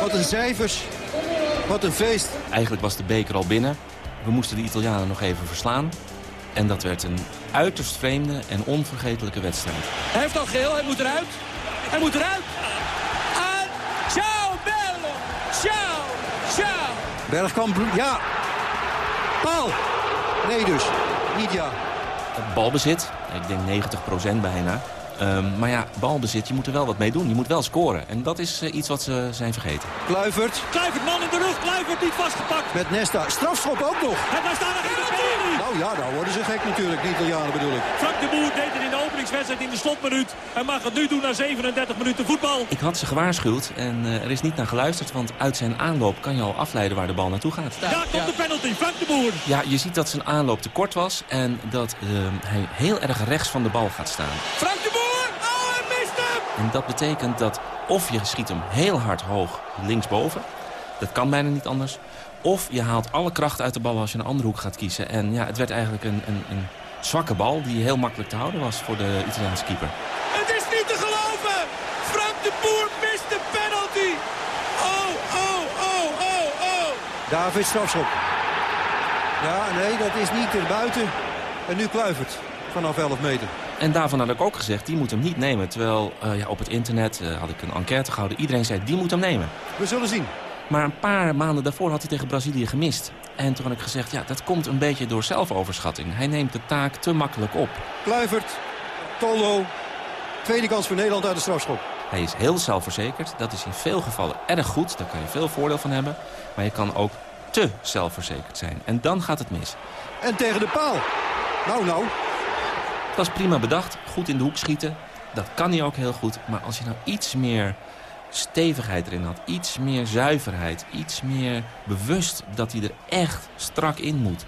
Wat een cijfers. Wat een feest. Eigenlijk was de beker al binnen. We moesten de Italianen nog even verslaan. En dat werd een uiterst vreemde en onvergetelijke wedstrijd. Hij heeft al geel, hij moet eruit. Hij moet eruit. En ciao bello. Ciao, ciao. Bergkamp, ja. Paal. Nee dus, niet ja. Balbezit, ik denk 90% bijna. Um, maar ja, balbezit, je moet er wel wat mee doen. Je moet wel scoren. En dat is uh, iets wat ze zijn vergeten. Kluivert. Kluivert, man in de rug. Kluivert niet vastgepakt. Met Nesta. Strafschop ook nog. En daar staan er in ja, nou worden ze gek natuurlijk. De Italianen bedoel ik. Frank de Boer deed het in de openingswedstrijd in de slotminuut. En mag het nu doen na 37 minuten voetbal. Ik had ze gewaarschuwd en uh, er is niet naar geluisterd. Want uit zijn aanloop kan je al afleiden waar de bal naartoe gaat. Daar komt ja. de penalty. Frank de Boer. Ja, je ziet dat zijn aanloop te kort was. En dat uh, hij heel erg rechts van de bal gaat staan. Frank de Boer. En dat betekent dat of je schiet hem heel hard hoog linksboven. Dat kan bijna niet anders. Of je haalt alle kracht uit de bal als je een andere hoek gaat kiezen. En ja, het werd eigenlijk een, een, een zwakke bal die heel makkelijk te houden was voor de Italiaanse keeper. Het is niet te geloven! Frank de Boer mist de penalty! Oh, oh, oh, oh, oh! David strafschop. Ja, nee, dat is niet erbuiten. En nu Kluivert vanaf 11 meter. En daarvan had ik ook gezegd, die moet hem niet nemen. Terwijl eh, ja, op het internet uh, had ik een enquête gehouden. Iedereen zei, die moet hem nemen. We zullen zien. Maar een paar maanden daarvoor had hij tegen Brazilië gemist. En toen had ik gezegd, ja, dat komt een beetje door zelfoverschatting. Hij neemt de taak te makkelijk op. Kluivert, Tolo, tweede kans voor Nederland uit de strafschop. Hij is heel zelfverzekerd. Dat is in veel gevallen erg goed. Daar kan je veel voordeel van hebben. Maar je kan ook te zelfverzekerd zijn. En dan gaat het mis. En tegen de paal. Nou, nou. Het was prima bedacht. Goed in de hoek schieten. Dat kan hij ook heel goed. Maar als je nou iets meer stevigheid erin had. Iets meer zuiverheid. Iets meer bewust dat hij er echt strak in moet.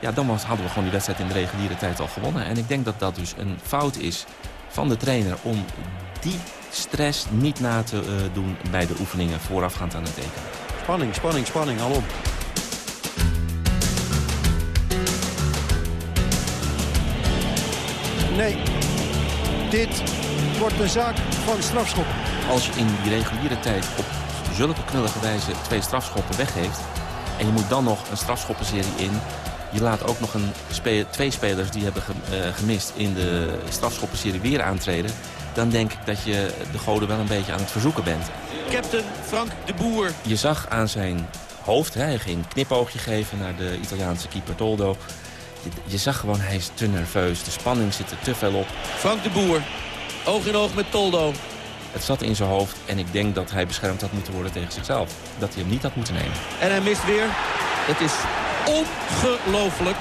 Ja, dan hadden we gewoon die wedstrijd in de reguliere tijd al gewonnen. En ik denk dat dat dus een fout is van de trainer om die stress niet na te uh, doen bij de oefeningen voorafgaand aan het EK. Spanning, spanning, spanning, alom. Nee, dit wordt de zaak van strafschop. Als je in die reguliere tijd op zulke knullige wijze twee strafschoppen weggeeft... en je moet dan nog een strafschoppenserie in... je laat ook nog een spe twee spelers die hebben gemist in de strafschoppenserie weer aantreden... dan denk ik dat je de goden wel een beetje aan het verzoeken bent. Captain Frank de Boer. Je zag aan zijn hoofd, hè, hij ging een knipoogje geven naar de Italiaanse keeper Toldo... Je, je zag gewoon, hij is te nerveus. De spanning zit er te veel op. Frank de Boer, oog in oog met Toldo. Het zat in zijn hoofd en ik denk dat hij beschermd had moeten worden tegen zichzelf. Dat hij hem niet had moeten nemen. En hij mist weer. Het is ongelooflijk.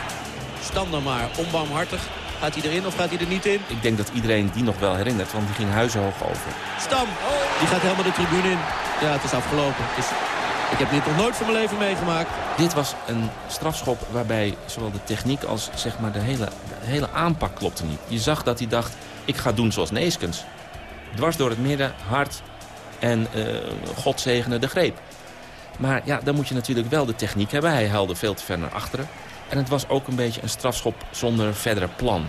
Stam dan maar, onbarmhartig. Gaat hij erin of gaat hij er niet in? Ik denk dat iedereen die nog wel herinnert, want die ging huizenhoog over. Stam, die gaat helemaal de tribune in. Ja, het is afgelopen. Het is... Ik heb dit nog nooit van mijn leven meegemaakt. Dit was een strafschop waarbij zowel de techniek als zeg maar, de, hele, de hele aanpak klopte niet. Je zag dat hij dacht, ik ga doen zoals Neeskens. Dwars door het midden, hard en uh, God zegene de greep. Maar ja, dan moet je natuurlijk wel de techniek hebben. Hij haalde veel te ver naar achteren. En het was ook een beetje een strafschop zonder verdere plan.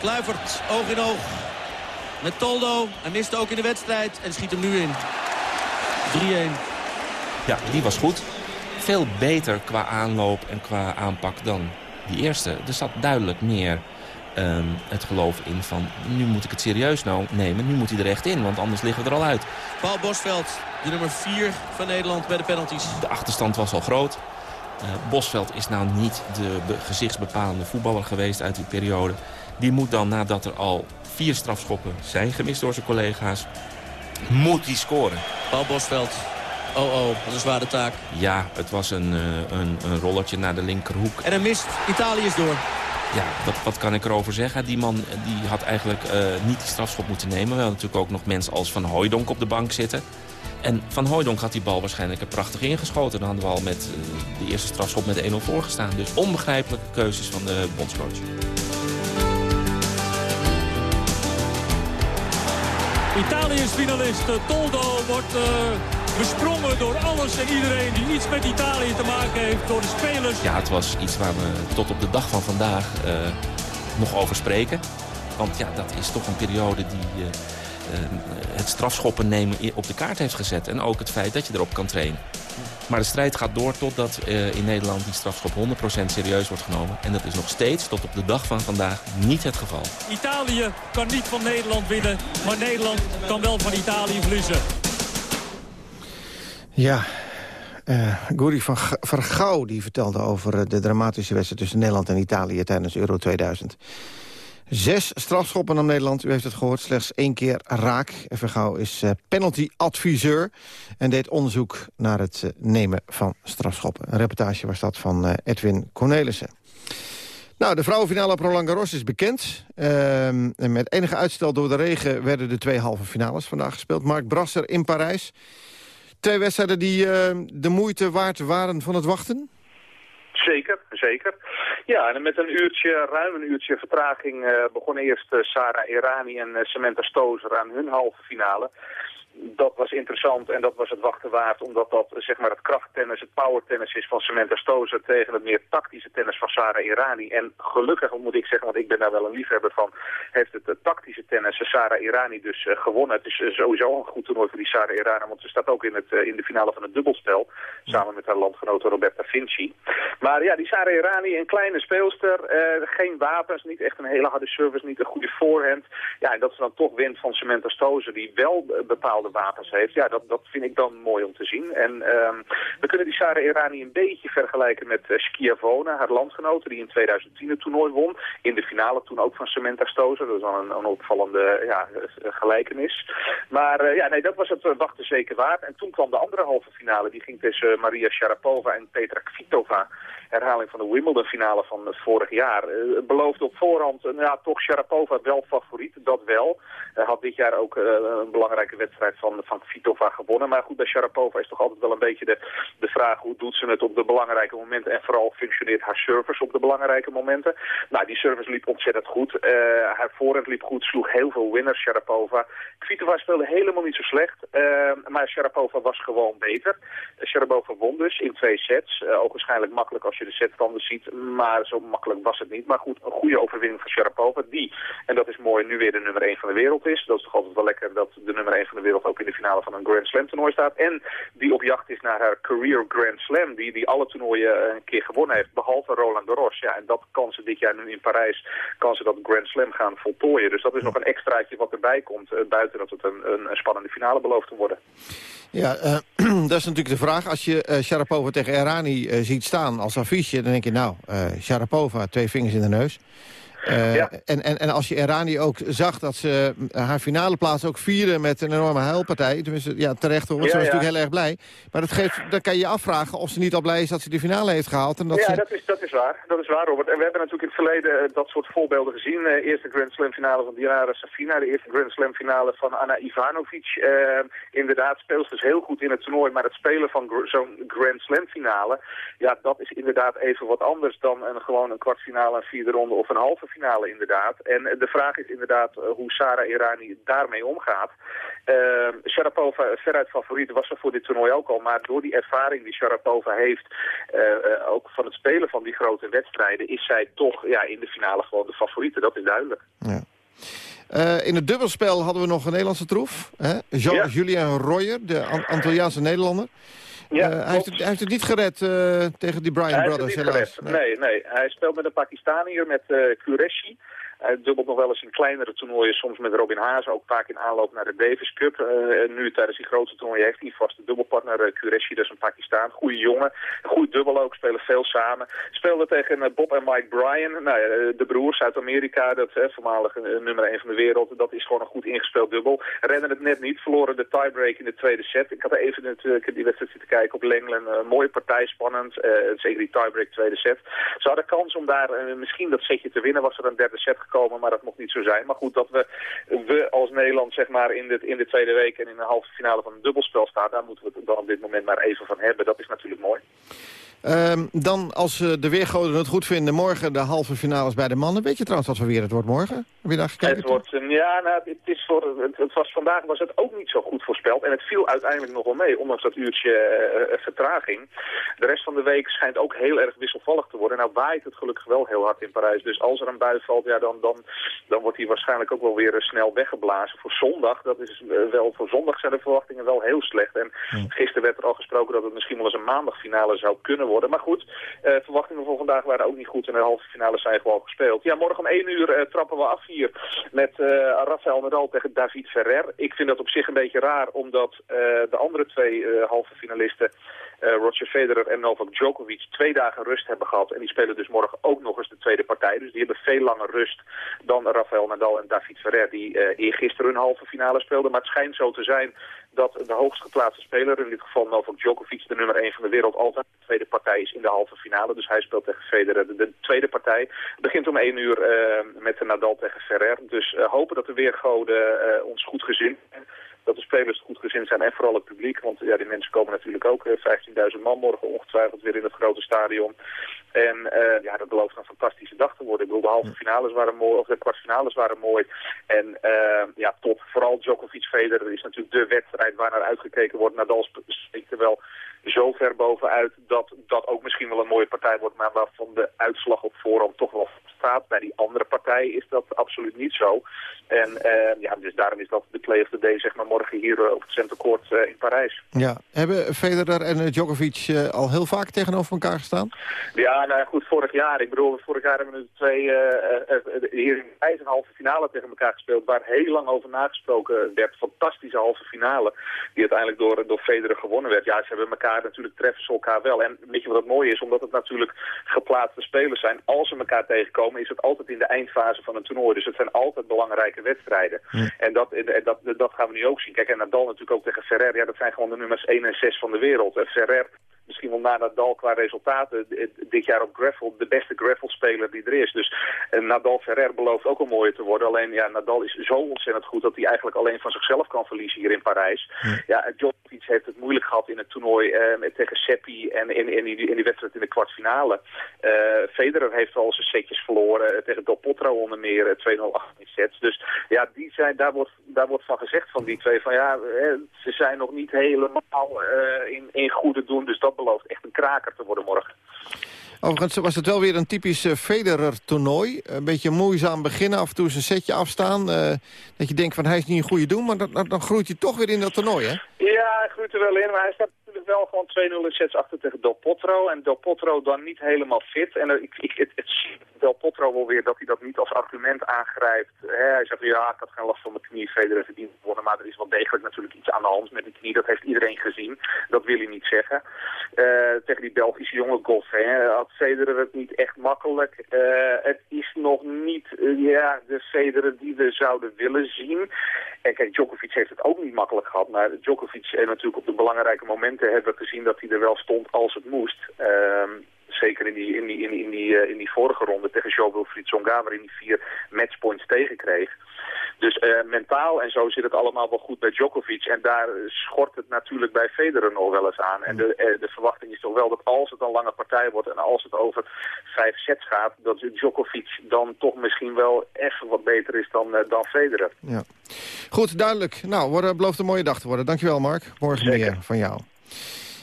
Kluivert, oog in oog met Toldo. Hij miste ook in de wedstrijd en schiet hem nu in. 3-1. Ja, die was goed. Veel beter qua aanloop en qua aanpak dan die eerste. Er zat duidelijk meer um, het geloof in van... nu moet ik het serieus nou nemen, nu moet hij er echt in... want anders liggen we er al uit. Paul Bosveld, de nummer 4 van Nederland bij de penalties. De achterstand was al groot. Uh, Bosveld is nou niet de gezichtsbepalende voetballer geweest uit die periode. Die moet dan, nadat er al vier strafschoppen zijn gemist door zijn collega's... moet hij scoren. Paul Bosveld, Oh, oh, dat is een zware taak. Ja, het was een, uh, een, een rollertje naar de linkerhoek. En hij mist. Italië is door. Ja, wat, wat kan ik erover zeggen? Die man die had eigenlijk uh, niet die strafschop moeten nemen. We hadden natuurlijk ook nog mensen als Van Hooijdonk op de bank zitten. En Van Hooijdonk had die bal waarschijnlijk er prachtig ingeschoten. Dan hadden we al met uh, de eerste strafschop met 1-0 voorgestaan. Dus onbegrijpelijke keuzes van de bondscoach. Italië is finalist. Toldo wordt... Uh besprongen door alles en iedereen die iets met Italië te maken heeft, door de spelers. Ja, het was iets waar we tot op de dag van vandaag uh, nog over spreken. Want ja, dat is toch een periode die uh, uh, het strafschoppen nemen op de kaart heeft gezet. En ook het feit dat je erop kan trainen. Maar de strijd gaat door totdat in Nederland die strafschop 100% serieus wordt genomen. En dat is nog steeds tot op de dag van vandaag niet het geval. Italië kan niet van Nederland winnen, maar Nederland kan wel van Italië verliezen. Ja, uh, Guri van Vergouw die vertelde over de dramatische wedstrijd... tussen Nederland en Italië tijdens Euro 2000. Zes strafschoppen aan Nederland, u heeft het gehoord, slechts één keer raak. Vergouw is uh, penalty-adviseur en deed onderzoek naar het nemen van strafschoppen. Een reportage was dat van Edwin Cornelissen. Nou, de vrouwenfinale op Roland Garros is bekend. en met enige uitstel door de regen werden de twee halve finales vandaag gespeeld. Mark Brasser in Parijs... Twee wedstrijden die uh, de moeite waard waren van het wachten? Zeker, zeker. Ja, en met een uurtje, ruim een uurtje vertraging uh, begonnen eerst uh, Sarah Irani en Samantha Stozer aan hun halve finale. Dat was interessant en dat was het wachten waard, omdat dat zeg maar het krachttennis, het powertennis is van Samantha Stozer tegen het meer tactische tennis van Sarah Irani. En gelukkig moet ik zeggen, want ik ben daar wel een liefhebber van, heeft het, tactische tennis Sarah Irani dus uh, gewonnen. Het is uh, sowieso een goed toernooi voor die Sarah Irani, want ze staat ook in, het, uh, in de finale van het dubbelspel, samen met haar landgenote Roberta Vinci. Maar ja, die Sarah Irani, een kleine speelster, geen wapens, niet echt een hele harde service, niet een goede voorhand. Ja, en dat ze dan toch wint van Samantha Stozer, die wel bepaalde wapens heeft. Ja, dat, dat vind ik dan mooi om te zien. En um, we kunnen die Sarah Irani een beetje vergelijken met uh, haar landgenote, die in 2010 het toernooi won. In de finale toen ook van Samantha Stozer. Dat is dan een, een opvallende ja, gelijkenis. Maar uh, ja, nee, dat was het wachten zeker waard. En toen kwam de andere halve finale. Die ging tussen Maria Sharapova en Petra Kvitova herhaling van de Wimbledon-finale van vorig jaar. Uh, beloofde op voorhand, uh, ja, toch Sharapova wel favoriet, dat wel. Uh, had dit jaar ook een belangrijke wedstrijd van, van Kvitova gewonnen. Maar goed, bij Sharapova is toch altijd wel een beetje de, de vraag... hoe doet ze het op de belangrijke momenten... en vooral functioneert haar service op de belangrijke momenten. Nou, die service liep ontzettend goed. haar voorhand liep goed, sloeg heel veel winners, Sharapova. Kvitova speelde helemaal niet zo slecht, maar Sharapova was gewoon beter. Sharapova won dus in twee sets. ook waarschijnlijk makkelijk als je de setstanden ziet. Maar zo makkelijk was het niet. Maar goed, een goede overwinning van Sharapova. Die, en dat is mooi, nu weer de nummer 1 van de wereld is. Dat is toch altijd wel lekker dat de nummer 1 van de wereld ook in de finale van een Grand Slam toernooi staat. En die op jacht is naar haar career Grand Slam. Die, die alle toernooien een keer gewonnen heeft. Behalve Roland Garros. Ja, en dat kan ze dit jaar nu in Parijs, kan ze dat Grand Slam gaan voltooien. Dus dat is nog een extraatje wat erbij komt. Uh, buiten dat het een, een, een, spannende finale belooft te worden. Ja, uh, dat is natuurlijk de vraag. Als je uh, Sharapova tegen Errani ziet staan als affiche... dan denk je, nou, Sharapova, twee vingers in de neus. Ja. en, en, en als je Erani ook zag dat ze haar finale plaats ook vieren met een enorme huilpartij. Tenminste, ja, terecht hoor, ze was natuurlijk heel erg blij. Maar dat geeft, dan kan je je afvragen of ze niet al blij is dat ze die finale heeft gehaald. En dat ja, ze... dat, is, dat is waar. Dat is waar, Robert. En we hebben natuurlijk in het verleden dat soort voorbeelden gezien. Uh, eerste Grand Slam finale van Diana Safina. De eerste Grand Slam finale van Anna Ivanovic. Uh, inderdaad, speelt dus heel goed in het toernooi. Maar het spelen van zo'n Grand Slam finale, ja, dat is inderdaad even wat anders dan een, gewoon een kwartfinale, een vierde ronde of een halve finale inderdaad. En de vraag is inderdaad uh, hoe Sarah Irani daarmee omgaat. Uh, Sharapova, veruit favoriet, was er voor dit toernooi ook al. Maar door die ervaring die Sharapova heeft, uh, ook van het spelen van die grote wedstrijden, is zij toch ja, in de finale gewoon de favoriete. Dat is duidelijk. Ja. Uh, in het dubbelspel hadden we nog een Nederlandse troef. Jean-Julien ja. Royer, de Antilliaanse Nederlander. Ja, uh, hij, heeft het, hij, heeft het, niet gered uh, tegen die Bryan hij Brothers, helaas. Nee. nee. nee, Hij speelt met een Pakistaniër, met uh, Qureshi. Hij dubbelt nog wel eens in kleinere toernooien, soms met Robin Haas, ook vaak in aanloop naar de Davis Cup. En nu tijdens die grote toernooien heeft hij vast de dubbelpartner uh, Qureshi, dat is een Pakistaan. Goede jongen, goed dubbel ook, spelen veel samen. Speelde tegen Bob en Mike Bryan, nou, de broers uit Amerika, dat voormalig nummer 1 van de wereld. Dat is gewoon een goed ingespeeld dubbel. Redden het net niet, verloren de tiebreak in de tweede set. Ik had even natuurlijk die wedstrijd zitten kijken op Lenglen. Mooie partij, spannend. zeker die tiebreak tweede set. Ze hadden kans om daar misschien dat setje te winnen, was er een derde set gekomen, maar dat mocht niet zo zijn. Maar goed, dat we, we als Nederland zeg maar in de, in de tweede week en in de halve finale van een dubbelspel staan, daar moeten we het dan op dit moment maar even van hebben. Dat is natuurlijk mooi. Um, dan, als uh, de weergoden het goed vinden, morgen de halve finales bij de mannen. Weet je trouwens wat voor weer het wordt morgen? Heb je daar gekeken? Het wordt, ja, nou, het, is voor, het, was, vandaag was het ook niet zo goed voorspeld. En het viel uiteindelijk nog wel mee, ondanks dat uurtje uh, vertraging. De rest van de week schijnt ook heel erg wisselvallig te worden. Nou waait het gelukkig wel heel hard in Parijs. Dus als er een bui valt, ja, dan, dan, dan wordt die waarschijnlijk ook wel weer snel weggeblazen. Voor zondag, dat is wel, voor zondag zijn de verwachtingen wel heel slecht. En hmm. gisteren werd er al gesproken dat het misschien wel eens een maandagfinale zou kunnen worden. Maar goed, uh, verwachtingen voor vandaag waren ook niet goed. En de halve finale zijn gewoon gespeeld. Ja, morgen om 1 uur uh, trappen we af hier met uh, Rafael Nadal tegen David Ferrer. Ik vind dat op zich een beetje raar, omdat de andere twee halve finalisten... Uh, Roger Federer en Novak Djokovic twee dagen rust hebben gehad. En die spelen dus morgen ook nog eens de tweede partij. Dus die hebben veel langer rust dan Rafael Nadal en David Ferrer... die uh, eergisteren hun halve finale speelden. Maar het schijnt zo te zijn dat de hoogst geplaatste speler... in dit geval Novak Djokovic, de nummer 1 van de wereld... altijd de tweede partij is in de halve finale. Dus hij speelt tegen Federer. De, de tweede partij begint om 1 uur uh, met Nadal tegen Ferrer. Dus hopen dat de weergoden ons goed gezien dat de spelers goed gezind zijn en vooral het publiek. Want ja, die mensen komen natuurlijk ook. 15.000 man morgen ongetwijfeld weer in het grote stadion. En uh, ja, dat belooft een fantastische dag te worden. Ik bedoel, de halve finales waren mooi, of de kwartfinales waren mooi. En uh, ja, top. Vooral Djokovic-Federer is natuurlijk de wedstrijd waar naar uitgekeken wordt. Nadal steekt er wel zo ver bovenuit dat dat ook misschien wel een mooie partij wordt, maar waarvan de uitslag op voorhand toch wel staat. Bij die andere partij is dat absoluut niet zo. En uh, ja, dus daarom is dat de play of the day zeg maar morgen hier uh, op het Centercourt uh, in Parijs. Ja, hebben Federer en Djokovic al heel vaak tegenover elkaar gestaan? Ja, nou goed, vorig jaar. Ik bedoel, vorig jaar hebben we de twee hier in Parijs een halve finale tegen elkaar gespeeld, waar heel lang over nagesproken werd. Fantastische halve finale, die uiteindelijk door, door Federer gewonnen werd. Ja, ze hebben elkaar natuurlijk treffen ze elkaar wel. En weet je wat het mooie is, omdat het natuurlijk geplaatste spelers zijn. Als ze elkaar tegenkomen, is het altijd in de eindfase van een toernooi. Dus het zijn altijd belangrijke wedstrijden. En dat, dat, dat gaan we nu ook zien. Kijk, en Nadal natuurlijk ook tegen Ferrer. Ja, dat zijn gewoon de nummers 1 en 6 van de wereld. En Ferrer misschien wel na Nadal qua resultaten dit jaar op gravel de beste gravel-speler die er is. Dus Nadal Ferrer belooft ook een mooie te worden. Alleen ja, Nadal is zo ontzettend goed dat hij eigenlijk alleen van zichzelf kan verliezen hier in Parijs. Ja, ja Djokovic heeft het moeilijk gehad in het toernooi eh, tegen Seppi en in, in, die, in die wedstrijd in de kwartfinale. Uh, Federer heeft al zijn setjes verloren tegen Del Potro onder meer 2-0 in sets. Dus ja, die zijn, daar, wordt, daar wordt van gezegd van die twee van ja, ze zijn nog niet helemaal in, in goede doen. Dus dat belooft echt een kraker te worden morgen. Overigens was het wel weer een typisch Federer-toernooi. Een beetje moeizaam beginnen, af en toe een setje afstaan. Uh, dat je denkt van hij is niet een goede doen, maar dan, dan groeit hij toch weer in dat toernooi, hè? Ja, hij groeit er wel in, maar hij staat wel gewoon 2-0 in sets achter tegen Del Potro. En Del Potro dan niet helemaal fit. En uh, ik, ik, het, het Del Potro wel weer dat hij dat niet als argument aangrijpt. Hij zegt, ja, ik had geen last van mijn knie, Federer verdient gewonnen. Maar er is wel degelijk natuurlijk iets aan de hand met die knie. Dat heeft iedereen gezien. Dat wil hij niet zeggen. tegen die Belgische jonge golf, hè, had Federer het niet echt makkelijk. Uh, het is nog niet ja, de Federer die we zouden willen zien. En kijk, Djokovic heeft het ook niet makkelijk gehad. Maar Djokovic en natuurlijk op de belangrijke momenten hebben we gezien dat hij er wel stond als het moest. Uh, zeker in die, in die, in die, in die, uh, in die vorige ronde tegen Jo-Wilfried Tsonga, waarin hij vier matchpoints tegenkreeg. Dus uh, mentaal en zo zit het allemaal wel goed bij Djokovic. En daar schort het natuurlijk bij Federer nog wel eens aan. En de, uh, de verwachting is toch wel dat als het een lange partij wordt en als het over vijf sets gaat, dat Djokovic dan toch misschien wel even wat beter is dan, dan Federer. Ja. Goed, duidelijk. Nou, wordt, belooft een mooie dag te worden. Dankjewel Mark. Morgen meer van jou.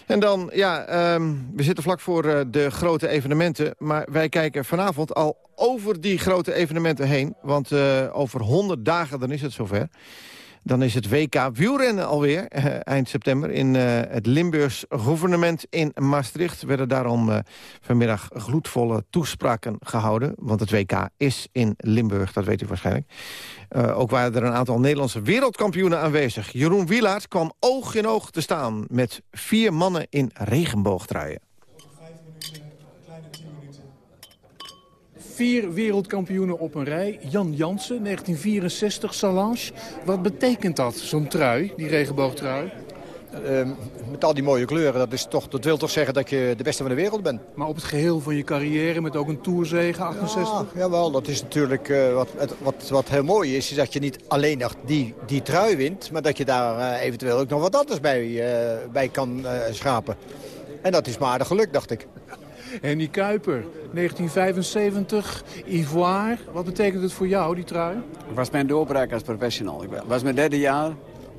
En dan, ja, um, we zitten vlak voor uh, de grote evenementen. Maar wij kijken vanavond al over die grote evenementen heen. Want uh, over 100 dagen, dan is het zover. Dan is het WK wielrennen alweer, uh, eind september... in uh, het Limburgs gouvernement in Maastricht. werden daarom uh, vanmiddag gloedvolle toespraken gehouden. Want het WK is in Limburg, dat weet u waarschijnlijk. ook waren er een aantal Nederlandse wereldkampioenen aanwezig. Jeroen Wielaert kwam oog in oog te staan... met vier mannen in regenboogtruien. Vier wereldkampioenen op een rij. Jan Jansen, 1964, Salange. Wat betekent dat, zo'n trui, die regenboogtrui? Uh, met al die mooie kleuren, dat, is toch, dat wil toch zeggen dat je de beste van de wereld bent. Maar op het geheel van je carrière, met ook een tourzege, 68? Ja, jawel, dat is natuurlijk uh, wat, wat, wat heel mooi is, is dat je niet alleen nog die, die trui wint... maar dat je daar uh, eventueel ook nog wat anders bij, uh, bij kan schrapen. En dat is maar aardig geluk, dacht ik. Henny Kuiper, 1975, Ivoire. Wat betekent het voor jou, die trui? Het was mijn doorbraak als professional. Het was mijn derde jaar,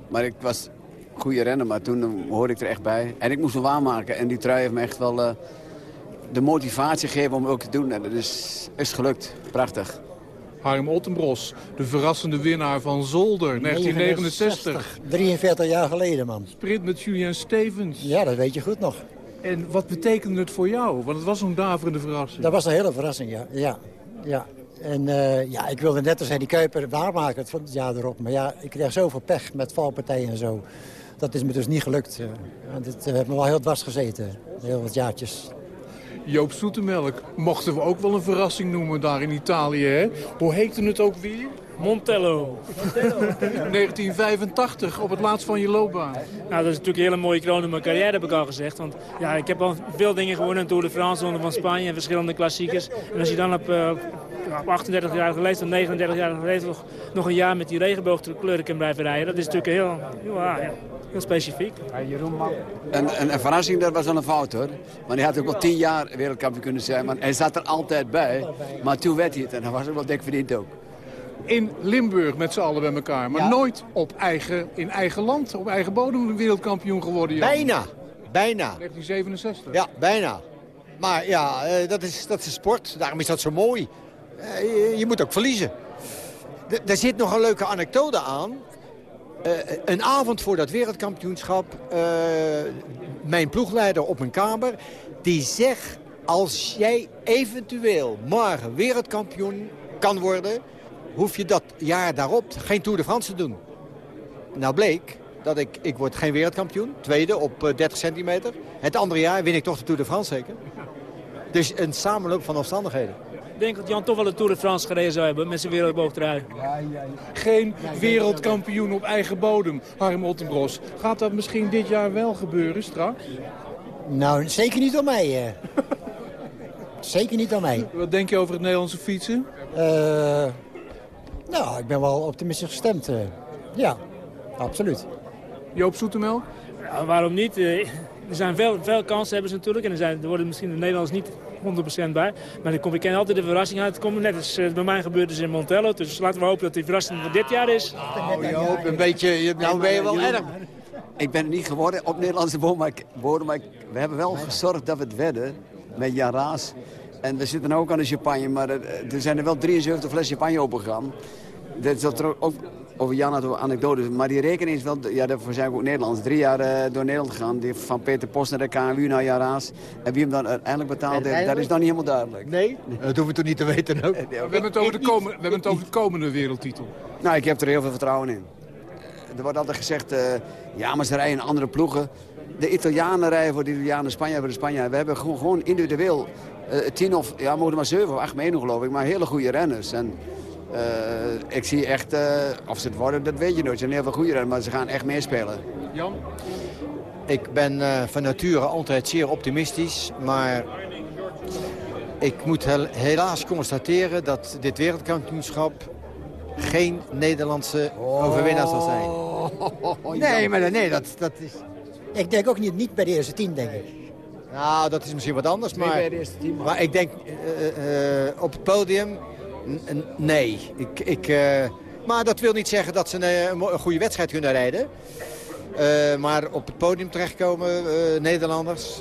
maar ik was goede renner. Maar toen hoorde ik er echt bij. En ik moest hem waarmaken. En die trui heeft me echt wel uh, de motivatie gegeven om ook te doen. En dat is, is gelukt. Prachtig. Harm Ottenbros, de verrassende winnaar van Zolder, 1969. 43 jaar geleden, man. Sprint met Julian Stevens. Ja, dat weet je goed nog. En wat betekende het voor jou? Want het was zo'n daverende verrassing. Dat was een hele verrassing, ja. ja, ja. En uh, ja, ik wilde net als die Kuiper waarmaken het jaar erop. Maar ja, ik kreeg zoveel pech met valpartijen en zo. Dat is me dus niet gelukt. Het uh, heeft me wel heel dwars gezeten, heel wat jaartjes. Joop Zoetemelk mochten we ook wel een verrassing noemen daar in Italië. Hè? Hoe heette het ook weer? Montello. 1985, op het laatst van je loopbaan. Nou, dat is natuurlijk een hele mooie kroon in mijn carrière, heb ik al gezegd. Want ja, ik heb al veel dingen gewonnen. Tour de France, Ronde van Spanje en verschillende klassiekers. En als je dan op, uh, op 38-jarige leeftijd, 39-jarige leeftijd nog, nog een jaar met die regenboogkleuren kan blijven rijden. Dat is natuurlijk heel, heel, ja, heel specifiek. En, en een verrassing, dat was dan een fout hoor. Maar hij had ook wel tien jaar wereldkampioen kunnen zijn. Maar hij zat er altijd bij. Maar toen werd hij het en dat was ook wel dik verdiend ook. In Limburg met z'n allen bij elkaar. Maar nooit op eigen, in eigen land, op eigen bodem wereldkampioen geworden. Jan. Bijna, bijna. 1967. Ja, bijna. Maar ja, eh, dat is, dat is sport. Daarom is dat zo mooi. Eh, je, je moet ook verliezen. D- Er zit nog een leuke anekdote aan. Eh, een avond voor dat wereldkampioenschap... mijn ploegleider op mijn kamer... die zegt, als jij eventueel morgen wereldkampioen kan worden... hoef je dat jaar daarop geen Tour de France te doen. Nou bleek dat ik, ik word geen wereldkampioen. Tweede op eh, 30 centimeter. Het andere jaar win ik toch de Tour de France zeker. Dus een samenloop van omstandigheden. Ik denk dat Jan toch wel de Tour de France gereden zou hebben met zijn wereldboogtrui. Geen wereldkampioen op eigen bodem, Harm Ottenbros. Gaat dat misschien dit jaar wel gebeuren straks? Nou, zeker niet door mij. eh. zeker niet door mij. Wat denk je over het Nederlandse fietsen? Eh, nou, ik ben wel optimistisch gestemd. eh. ja, absoluut. Joop Zoetemelk? Ja, waarom niet? Eh, Er zijn veel, veel kansen hebben ze natuurlijk. En er, zijn, er worden misschien de Nederlanders niet 100% bij. Maar er komt, ik ken altijd de verrassing uit. Net als eh, bij mij gebeurd is in Montello. Dus laten we hopen dat die verrassing van dit jaar is. Oh, Joop, een beetje, je- nou ben je wel erg. Ik ben het niet geworden op Nederlandse bodem, maar, ik- bodem, maar ik- we hebben wel gezorgd dat we het werden met Jan Raas. En we zitten ook aan de champagne, maar er, er zijn er wel 73 fles champagne opengegaan. Dat is er ook over Jan had een anekdote, maar die rekening is wel, ja, daarvoor zijn we ook Nederlands. Drie jaar eh, door Nederland gegaan, die van Peter Post naar de KMU naar Jan Raas. En wie hem dan uiteindelijk betaald heeft, dat is nog niet helemaal duidelijk. Nee, dat hoeven we toch niet te weten ook. We hebben het over de, komen, we hebben het over de komende wereldtitel. Nou, ik heb er heel veel vertrouwen in. Er wordt altijd gezegd, eh, ja, maar ze rijden in andere ploegen. De Italianen rijden voor de Italianen, de Spanjaarden voor de Spanjaarden. We hebben gewoon, gewoon individueel eh, tien of, ja, mogen er maar zeven of acht meedoen geloof ik. Maar hele goede renners. En eh, ik zie echt, eh, of ze het worden, dat weet je nooit. Ze zijn heel veel goede renners, maar ze gaan echt meespelen. Jan? Ik ben eh, van nature altijd zeer optimistisch, maar ik moet hel- helaas constateren dat dit wereldkampioenschap geen Nederlandse overwinnaar zal zijn. Nee, maar nee, dat, dat is... Ik denk ook niet, niet bij de eerste tien, denk ik. Nou, dat is misschien wat anders, Niet maar, bij de eerste tien, maar- maar ik denk eh, eh, op het podium, n- nee. Ik, ik, eh, maar dat wil niet zeggen dat ze een, een goede wedstrijd kunnen rijden. Eh, maar op het podium terechtkomen, eh, Nederlanders,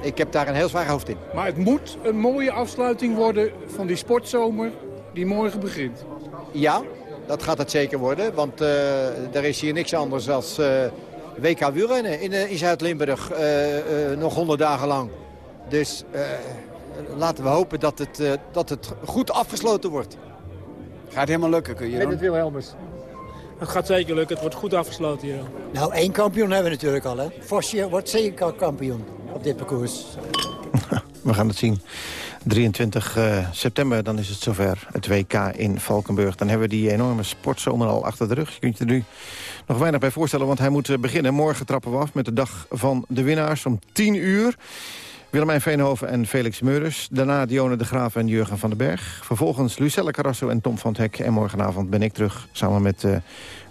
ik heb daar een heel zwaar hoofd in. Maar het moet een mooie afsluiting worden van die sportzomer die morgen begint. Ja, dat gaat het zeker worden, want eh, er is hier niks anders dan WK wielrennen in, eh, in Zuid-Limburg eh, eh, nog honderd dagen lang. Dus eh, laten we hopen dat het, eh, dat het goed afgesloten wordt. Gaat helemaal lukken, kun je Met het Wilhelmus. Het gaat zeker lukken. Het wordt goed afgesloten hier. Nou, één kampioen hebben we natuurlijk al, hè. Vosje wordt zeker kampioen op dit parcours. We gaan het zien. 23 eh, september, dan is het zover. Het WK in Valkenburg. Dan hebben we die enorme sportzomer al achter de rug. Je kunt je er nu nog weinig bij voorstellen, want hij moet eh, beginnen. Morgen trappen we af met de dag van de winnaars om 10 uur. Willemijn Veenhoven en Felix Meurders. Daarna Dione de Graaf en Jurgen van den Berg. Vervolgens Lucelle Carrasso en Tom van het Hek. En morgenavond ben ik terug samen met eh,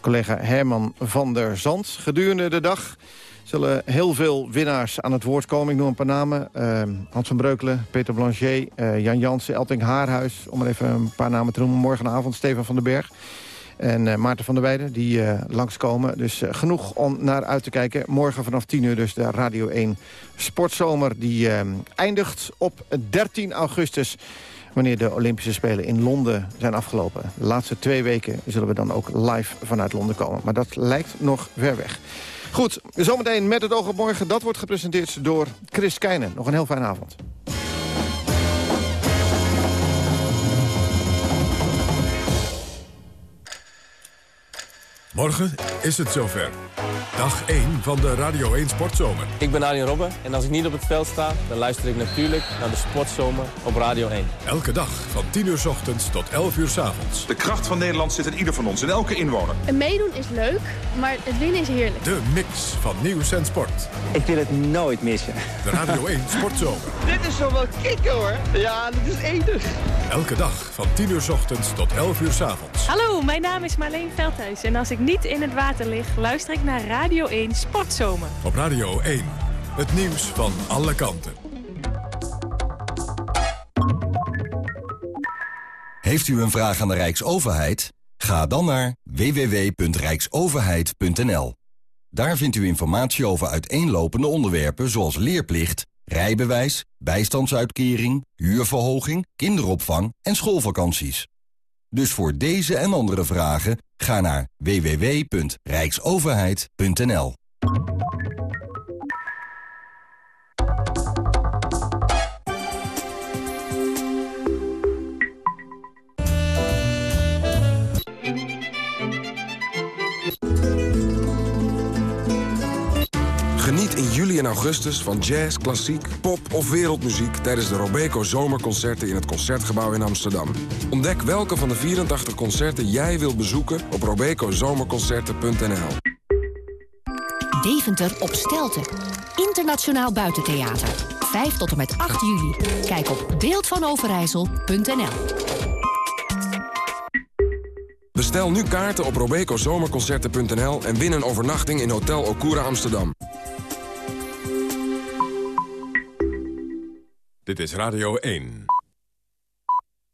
collega Herman van der Zand. Gedurende de dag zullen heel veel winnaars aan het woord komen. Ik noem een paar namen. Eh, Hans van Breukelen, Peter Blanchet, eh, Jan Jansen, Elting Haarhuis. Om er even een paar namen te noemen. Morgenavond Stefan van den Berg. En eh, Maarten van der Weijden, die eh, langskomen. Dus eh, genoeg om naar uit te kijken. Morgen vanaf 10 uur dus de Radio 1 Sportzomer. Die eindigt op 13 augustus. Wanneer de Olympische Spelen in Londen zijn afgelopen. De laatste twee weken zullen we dan ook live vanuit Londen komen. Maar dat lijkt nog ver weg. Goed, zometeen met het oog op morgen. Dat wordt gepresenteerd door Chris Keijnen. Nog een heel fijne avond. Morgen is het zover. Dag 1 van de Radio 1 Sportzomer. Ik ben Arjen Robben en als ik niet op het veld sta... dan luister ik natuurlijk naar de Sportzomer op Radio 1. Elke dag van 10 uur s ochtends tot 11 uur s avonds. De kracht van Nederland zit in ieder van ons, in elke inwoner. En meedoen is leuk, maar het winnen is heerlijk. De mix van nieuws en sport. Ik wil het nooit missen. De Radio 1 Sportzomer. dit is zo wel kicken hoor. Ja, dit is enig. Elke dag van 10 uur s ochtends tot 11 uur s avonds. Hallo, mijn naam is Marleen Veldhuis. En als ik niet in het water lig, luister ik naar Radio 1 Sportzomer. Op Radio 1. Het nieuws van alle kanten. Heeft u een vraag aan de Rijksoverheid? Ga dan naar www.rijksoverheid.nl. Daar vindt u informatie over uiteenlopende onderwerpen zoals leerplicht, rijbewijs, bijstandsuitkering, huurverhoging, kinderopvang en schoolvakanties. Dus voor deze en andere vragen ga naar www.rijksoverheid.nl. Geniet in juli en augustus van jazz, klassiek, pop of wereldmuziek... tijdens de Robeco Zomerconcerten in het Concertgebouw in Amsterdam. Ontdek welke van de 84 concerten jij wilt bezoeken op robecozomerconcerten.nl. Deventer op Stelten. Internationaal Buitentheater. 5 tot en met 8 juli. Kijk op beeldvanoverijssel.nl Bestel nu kaarten op robecozomerconcerten.nl... en win een overnachting in Hotel Okura Amsterdam. Dit is Radio 1.